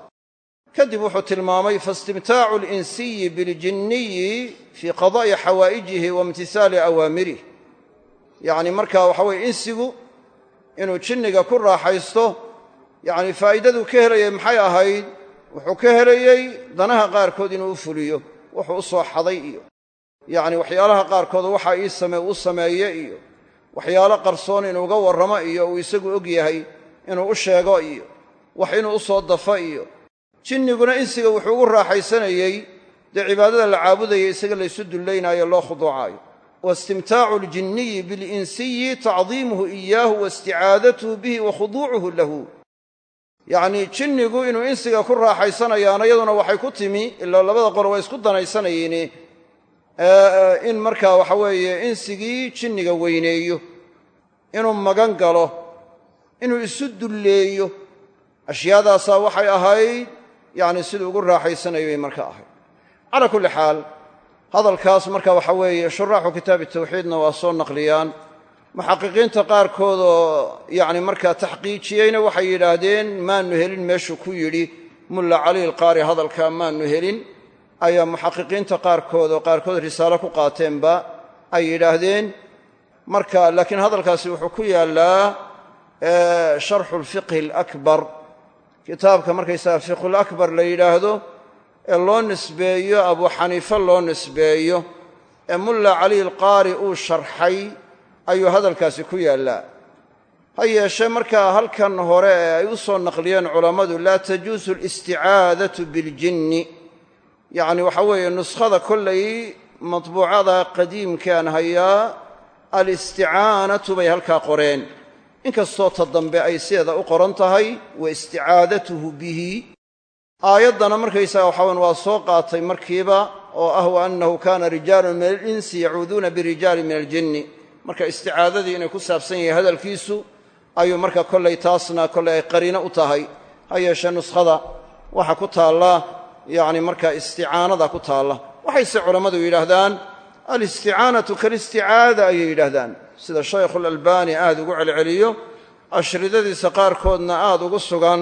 Kadib wuxuu tilmaamay faistimtaacu alinsiyi biljinniyi fii qada'i xawaa'ijihi wa imtihaali awaamirih yacni markaa waxa weye insigu inuu jinniga ku raaxaysto yacni faa'iidaduu ka helayay maxay ahayd? Wuxuu ka helayey danaha qaarkood inuu u fuliyo wuxuu u soo xaday iyo yacni waxyaalaha qaarkood waxa ii same u sameeye iyo waxyaalo qarsoon inuu uga warramo iyo uu isagu og yahay inuu u sheego iyo wax inuu u soo dafo iyo jinniguna insiga wuxuu ugu raaxaysanayey dee cibaadada la caabudaya isaga laysu dullaynaayo loo khuduucaayo. Waistimtaacu aljinniyi bilinsiyi tacdiimuhu iyaahu waisticaadatuhu bihi wa khuduucuhu lahu. Yacnii jinnigu inuu insiga ku raaxaysanayaana iyaduna waxay ku timi ilaa labada qolo waa isku danaysanayeen in markaa waxa weeye insigii jinniga weyneeyo inuu magan galo inuu isu dulleeyo ashyaadaasaa waxay ahayd yacni siduu ugu raaxaysanayo bay marka ahayd calaa kulli xaal hadalkaas marka waxa weeye shuraaxu kitaabi tawxiidna waa soo naqliyaan. Muxaqiqiinta qaarkood oo yacni markaa taxqiijiyeyna waxay yidhaahdeen maanu helin meeshuu ku yidhi mulla cali ilqaari hadalkaa maanu helin. Ayaa muxaqiqiinta qaarkood oo qaarkood risaalo ku qaateenba ay yidhaahdeen. Marka laakiin hadalkaasi wuxuu ku yaallaa sharxu lfiqhi alakbar kitaabka markaysaga fiqhulakbar la yidhaahdo ee loo nisbeeyo abu xaniife loo nisbeeyo ee mulla cali ilqaari uu sharxay ayuu hadalkaasi ku yaallaa. Ha yeeshee markaa halkan hore ee ay u soo naqliyeen culammadu laa tajuusu alisticaadatu biاljinni yacni waxa weeye nuskhada kollay matbuucada qadiimkaan hayaa alisticaanatu bay halkaa qoreen inkastoo ta dambe ay sideeda u qoran tahay wa isticaadatuhu bihi. Aayaddana markaysaga waxawan waa soo qaatay markiiba oo ah wa annahu kaana rijaalun min alinsi yacuuduuna birijaalin min aljinni. Marka isticaadadii inay ku saabsan yahay hadalkiisu ayuu marka kollay taasna kollay ay qariino u tahay. Ha yeeshee nuskhada waxa ku taalla yacni markaa isticaanada ku taalla. Waxayse culammadu yidhaahdaan alisticaanatu kalisticaada ayay yidhaahdaan sida shaykhulalbaani aad ugu celceliyo ashridadiisa qaarkoodna aad ugu sugan.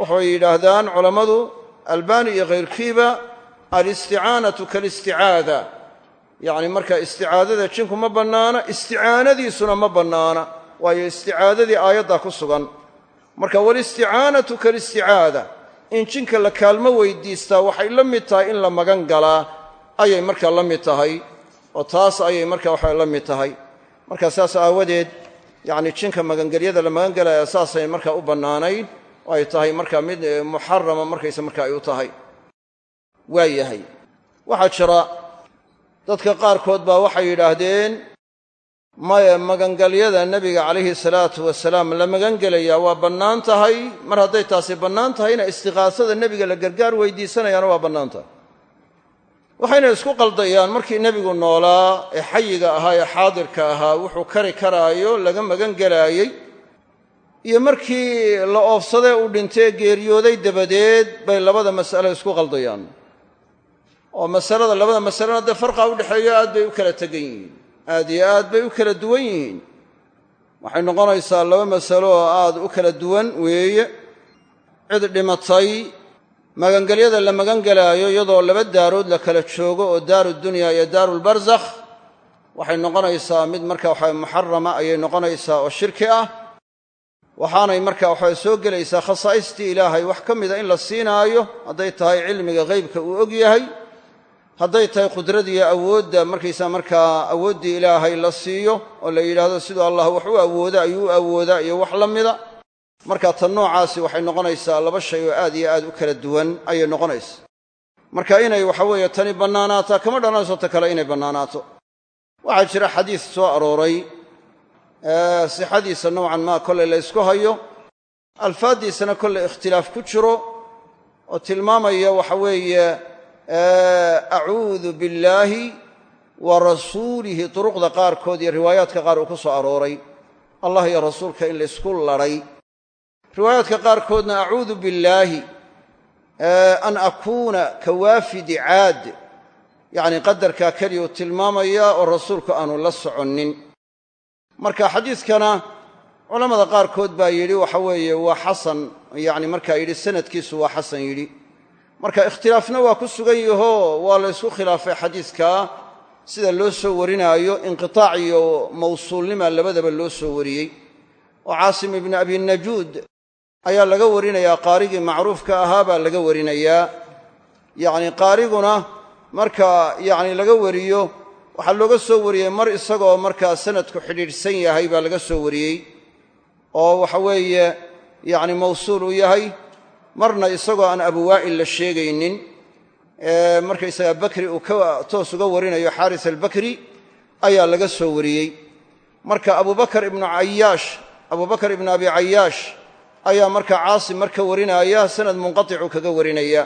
Waxay yidhaahdaan culammadu albaani iyo khayrkiiba alisticaanatu kalisticaada yacni marka isticaadada jinku ma bannaana isticaanadiisuna ma bannaana. Waayo isticaadadii aayaddaa ku sugan. Marka walisticaanatu kalisticaada in jinka la kaalmo weydiistaa waxay la mid tahay in la magan galaa. Ayay markaa la mid tahay oo taas ayay marka waxay la mid tahay marka saas aawadeed yacni jinka magangelyada la magan galaya saasay markaa u bannaanayn oo ay tahay markaa mid muxarama markaysa marka ay u tahay. Waa yahay. Waxaa jira dadka qaarkood baa waxay yidhaahdeen maya magangalyada nebiga calayhi salaatu wasalaam la magangelayaa waa bannaan tahay? Mar hadday taasi bannaan tahayna istiqaasada nebiga la gargaar weydiisanayaana waa bannaan tahay waxayna isku qaldayaan markii nebigu noolaa ee xayiga ahaa ee xaadirka ahaa wuxuu kari karaayo laga magan gelaayey iyo markii la oofsadee uu dhintee geeriyooday dabadeed bay labada mas'alo isku qaldayaan. Oo masalada labada masalena dee farqa udhexeeyo aad bay u kala tegan yihiin. Aad iyo aad bay u kala duwan yihiin. Waxay noqonaysaa laba masalo oo aad u kala duwan weeye. Cid dhimatay magangelyada la magangelaayo iyadoo laba daarood la kala joogo oo daaru dunya iyo daarulbarsakh waxay noqonaysaa mid marka waxa muxarama ayay noqonaysaa oo shirki ah. Waxaanay marka waxaa soo gelaysaa khasaa'istii ilaahay wax ka mida in la siinaayo hadday tahay cilmiga ghaybka uu og yahay hadday tahay qudradiiyo awoodda markaysaa markaa awooddii ilaahay la siiyo oo la yidhaahdo siduu allah wax u awooda ayuu u awoodaa iyo wax la mida marka tan noocaasi waxay noqonaysaa laba shay oo aad iyo aad u kala duwan ayay noqonaysa marka inay waxa weeye tani bannaanaataa kama dhanayso ta kale inay bannaanaato. Waxaa jira xadiis soo arooray sixadiisa nowcan maa kollay la ysku hayo. Alfaaddiisana kollay ikhtilaaf ku jiro oo tilmaamaya waxa weeye acuudu billaahi wa rasuulihi. Duruqda qaarkood iyo riwaayaadka qaar uu ku soo arooray. Allah iyo rasuulka in laysku ladhay riwaayaadka qaarkoodna acuudu billaahi an akuuna ka waafidi caad. Yacni qadarkaa keliya uu tilmaamaya oo rasuulku aanu la soconnin. Marka xadiidkana culammada qaarkood baa yidhi waxa weeye waa xasan. Yacni markaa yidhi sanadkiisu waa xasan yidhi. Marka ikhtilaafna waa ku sugan yahoo waa la ysku khilaafay xadiidkaa sida loo soo warinaayo inqitaac iyo mawsuulnima labadaba loo soo wariyey. Oo caasim ibni abi najuud ayaa laga warinayaa qaarigii macruufka ahaa baa laga warinayaa. Yacni qaariguna marka yacni laga wariyo waxaa looga soo wariyey mar isagoo markaa sanadku xidhiidhsan yahay baa laga soo wariyey oo waxa weeye yacni mawsuul uu yahay marna isagoo aan abuwaa'il la sheegaynin. Markaysagaa bakri uu ka toos uga warinayo xaaris albakri ayaa laga soo wariyey. Marka abubakar ibnu cayaash abubakar ibnu abi cayaash ayaa marka caasim marka warinaaya sanad munqaticuu kaga warinaya.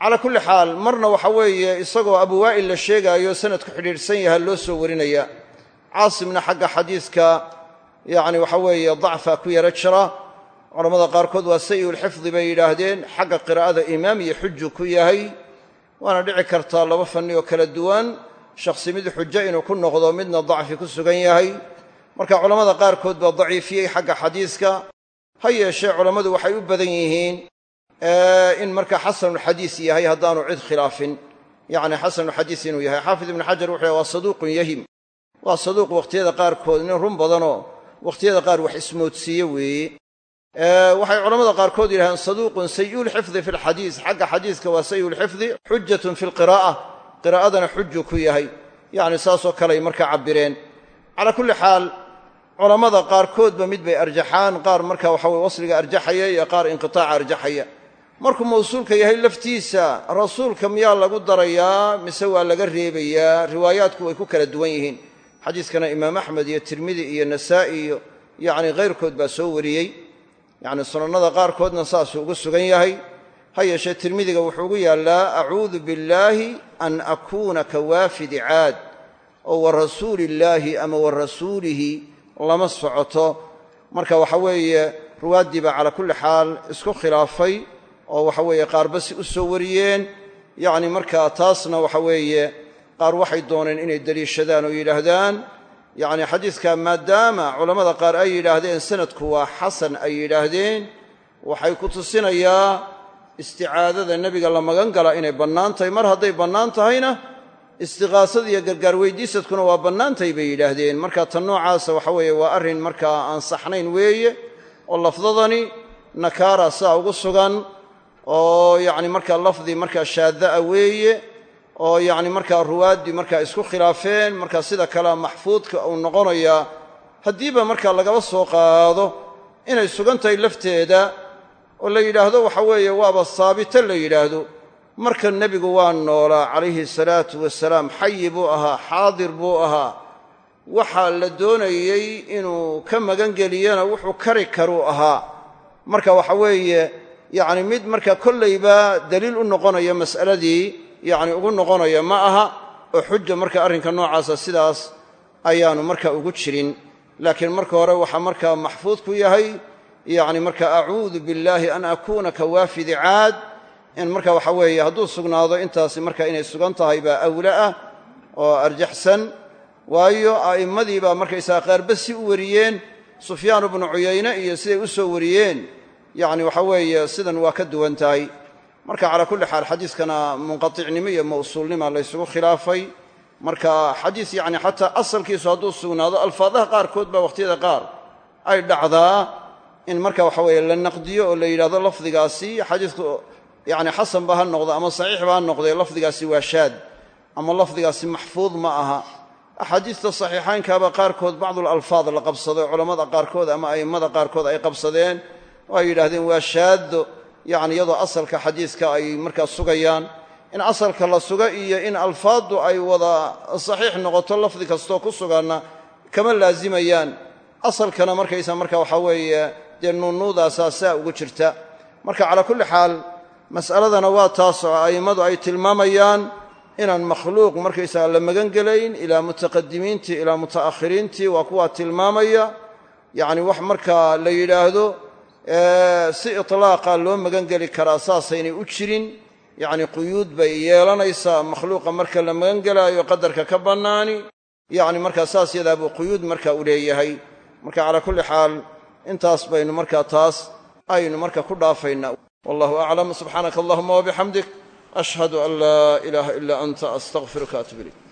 Calaa kulli xaal marna waxa weeye isagoo abuwaa'il la sheegaayo sanadku xidhiidhsan yaha loo soo warinaya. Caasimna xagga xadiidka yacni waxa weeye dacfa ku yaro jira. Culamada qaarkood waa sayiulxifdi bay yidhaahdeen xagga qiraa'ada imaam iyo xuju ku yahay. Waana dhici kartaa laba fanni oo kala duwan. Shakhsi mid xujo inuu ku noqdo midna dacfi ku sugan yahay. Marka culammada qaarkood baa daciifiyey xagga xadiiska ha yeeshee culammadu waxay u badan yihiin in marka xasanulxadiis yahay haddaanu cid khilaafin. Yacni xasanulxadiis inuu yahay. Xaafid ibnu xajar wuxuu waa saduuqun yahim. Waa saduuq wakhtiyada qaarkood nin run badanoo wakhtiyada qaar wax ismoodsiiye weeye waxay culamada qaarkood yidhahdeen saduuqun sayulxifdi fi lxadiis xagga xadiiska waa sayulxifdi xujatun fi lqiraa'a qiraa'adana xuju ku yahay. Yacni saasoo kaley markaa cabbireen. Calaa kulli xaal culammada qaarkoodba mid bay arjaxaan qaar marka waxa weye wasliga arjaxaya iyo qaar inqitaaca arjaxaya. Markuu mawsuulka yahay laftiisa rasuulka miyaa lagu darayaa mise waa laga reebayaa riwaayaadku way ku kala duwan yihiin. Xadiiskana imaam axmed iyo tirmidi iyo nasaa'i iyo yacni kayrkood baa soo wariyey. Yacni sunannada qaarkoodna saasuu ugu sugan yahay. Ha yeeshee tirmidiga wuxuu ugu yaallaa acuudu billaahi an akuuna ka waafidi caad oo wa rasuuliillaahi ama wa rasuulihi lama socoto. Marka waxa weeye ruwaaddii baa calaa kulli xaal isku khilaafay oo waxa weeye qaarba si u soo wariyeen. Yacni markaa taasna waxa weeye qaar waxay dooneen inay deliishadaan oo yidhaahdaan. Yacni xadiidka maadaama culammada qaar ay yidhaahdeen sanadku waa xasan ay yidhaahdeen. Waxay ku tusinayaa isticaadada nebiga la magan gala inay bannaan tahay mar hadday bannaan tahayna istiqaasada iyo gargaar weydiisadkuna waa bannaantahay bay yidhaahdeen. Marka tan noocaasa waxa weeye waa arrin markaa aan saxnayn weeye oo lafdadani nakaara saa ugu sugan oo yacni markaa lafdi markaa shaada'a weeye oo yacni markaa ruwaaddii markaa isku khilaafeen markaa sida kale maxfuudka uu noqonayaa haddiiba markaa lagaba soo qaado inay sugan tahay lafteeda oo la yidhaahdo waxa weeye waaba saabito la yidhaahdo marka nebigu waa noolaa calayhi salaatu wasalaam xayi buu ahaa xaadir buu ahaa. Waxaa la doonayey inuu ka magangeliyana wuxuu kari karuu ahaa. Marka waxa weeye yacni mid marka kollayba daliil u noqonaya mas'aladii yacni ugu noqonaya ma aha oo xuja marka arrinka noocaasa sidaas ayaanu marka ugu jirin. Laakiin marka hore waxaa markaa maxfuud ku yahay yacni marka acuudu billaahi an akuuna ka waafidi caad in marka waxa weeye hadduu sugnaado intaasi marka inay sugan tahay baa awla ah oo arjaxsan. Waayo a'immadii baa markaysaga qaarba si u wariyeen sufyaan bnu cuyayne iyo siday u soo wariyeen. Yacni waxa weeye sidan waa ka duwan tahay. Marka calaa kulli xaal xadiiskana munqaticnimo iyo mawsuulnima laysugu khilaafay. Marka xadiis yacni xataa asalkiisu hadduu sugnaado alfaadaha qaarkood baa wakhtiyada qaar ay dhacdaa in marka waxa weeye la naqdiyo oo la yidhahdo lafdigaasi. Xadiisku yacni xasanba ha noqdo ama saxiixba ha noqdee lafdigaasi waa shaad ama lafdigaasi maxfuud ma aha. Axaadiista saxiixaynkaaba qaarkood bacdulalfaad la qabsaday culammada qaarkood ama a'immada qaarkood ay qabsadeen. Oo ay yidhahdeen waa shaaddo yacni iyadoo asalka xadiiska ay markaa sugayaan. In asalka la suga iyo in alfaaddu ay wada saxiix noqoto lafdi kastoo ku suganna kama laazimayaan. Asalkana markaysa marka waxaa weeye dee nuunnuudaasaa saa ugu jirta. Marka calaa kulli xaal mas'aladana waa taas oo a'immadu ay tilmaamayaan inaan makhluuq markaysaga la magan gelayn ilaa mutaqadimiintii ilaa muta'akhiriintii waa kuwaa tilmaamaya. Yacni wax markaa la yidhaahdo si itlaaqa loo magan geli karaa saasaynay u jirin. Yacni quyuud bay yeelanaysaa makhluuqa marka la magan gelaayo qadarka ka bannaani. Yacni markaa saas yadaabuu quyuud marka u leeyahay. Marka calaa kulli xaal intaas baynu markaa taas aynu marka ku dhaafaynaa wallahu aclam subxaanaka allahuma wabixamdik ashhadu an laa ilaaha ila anta astaqfiruka atub ilayk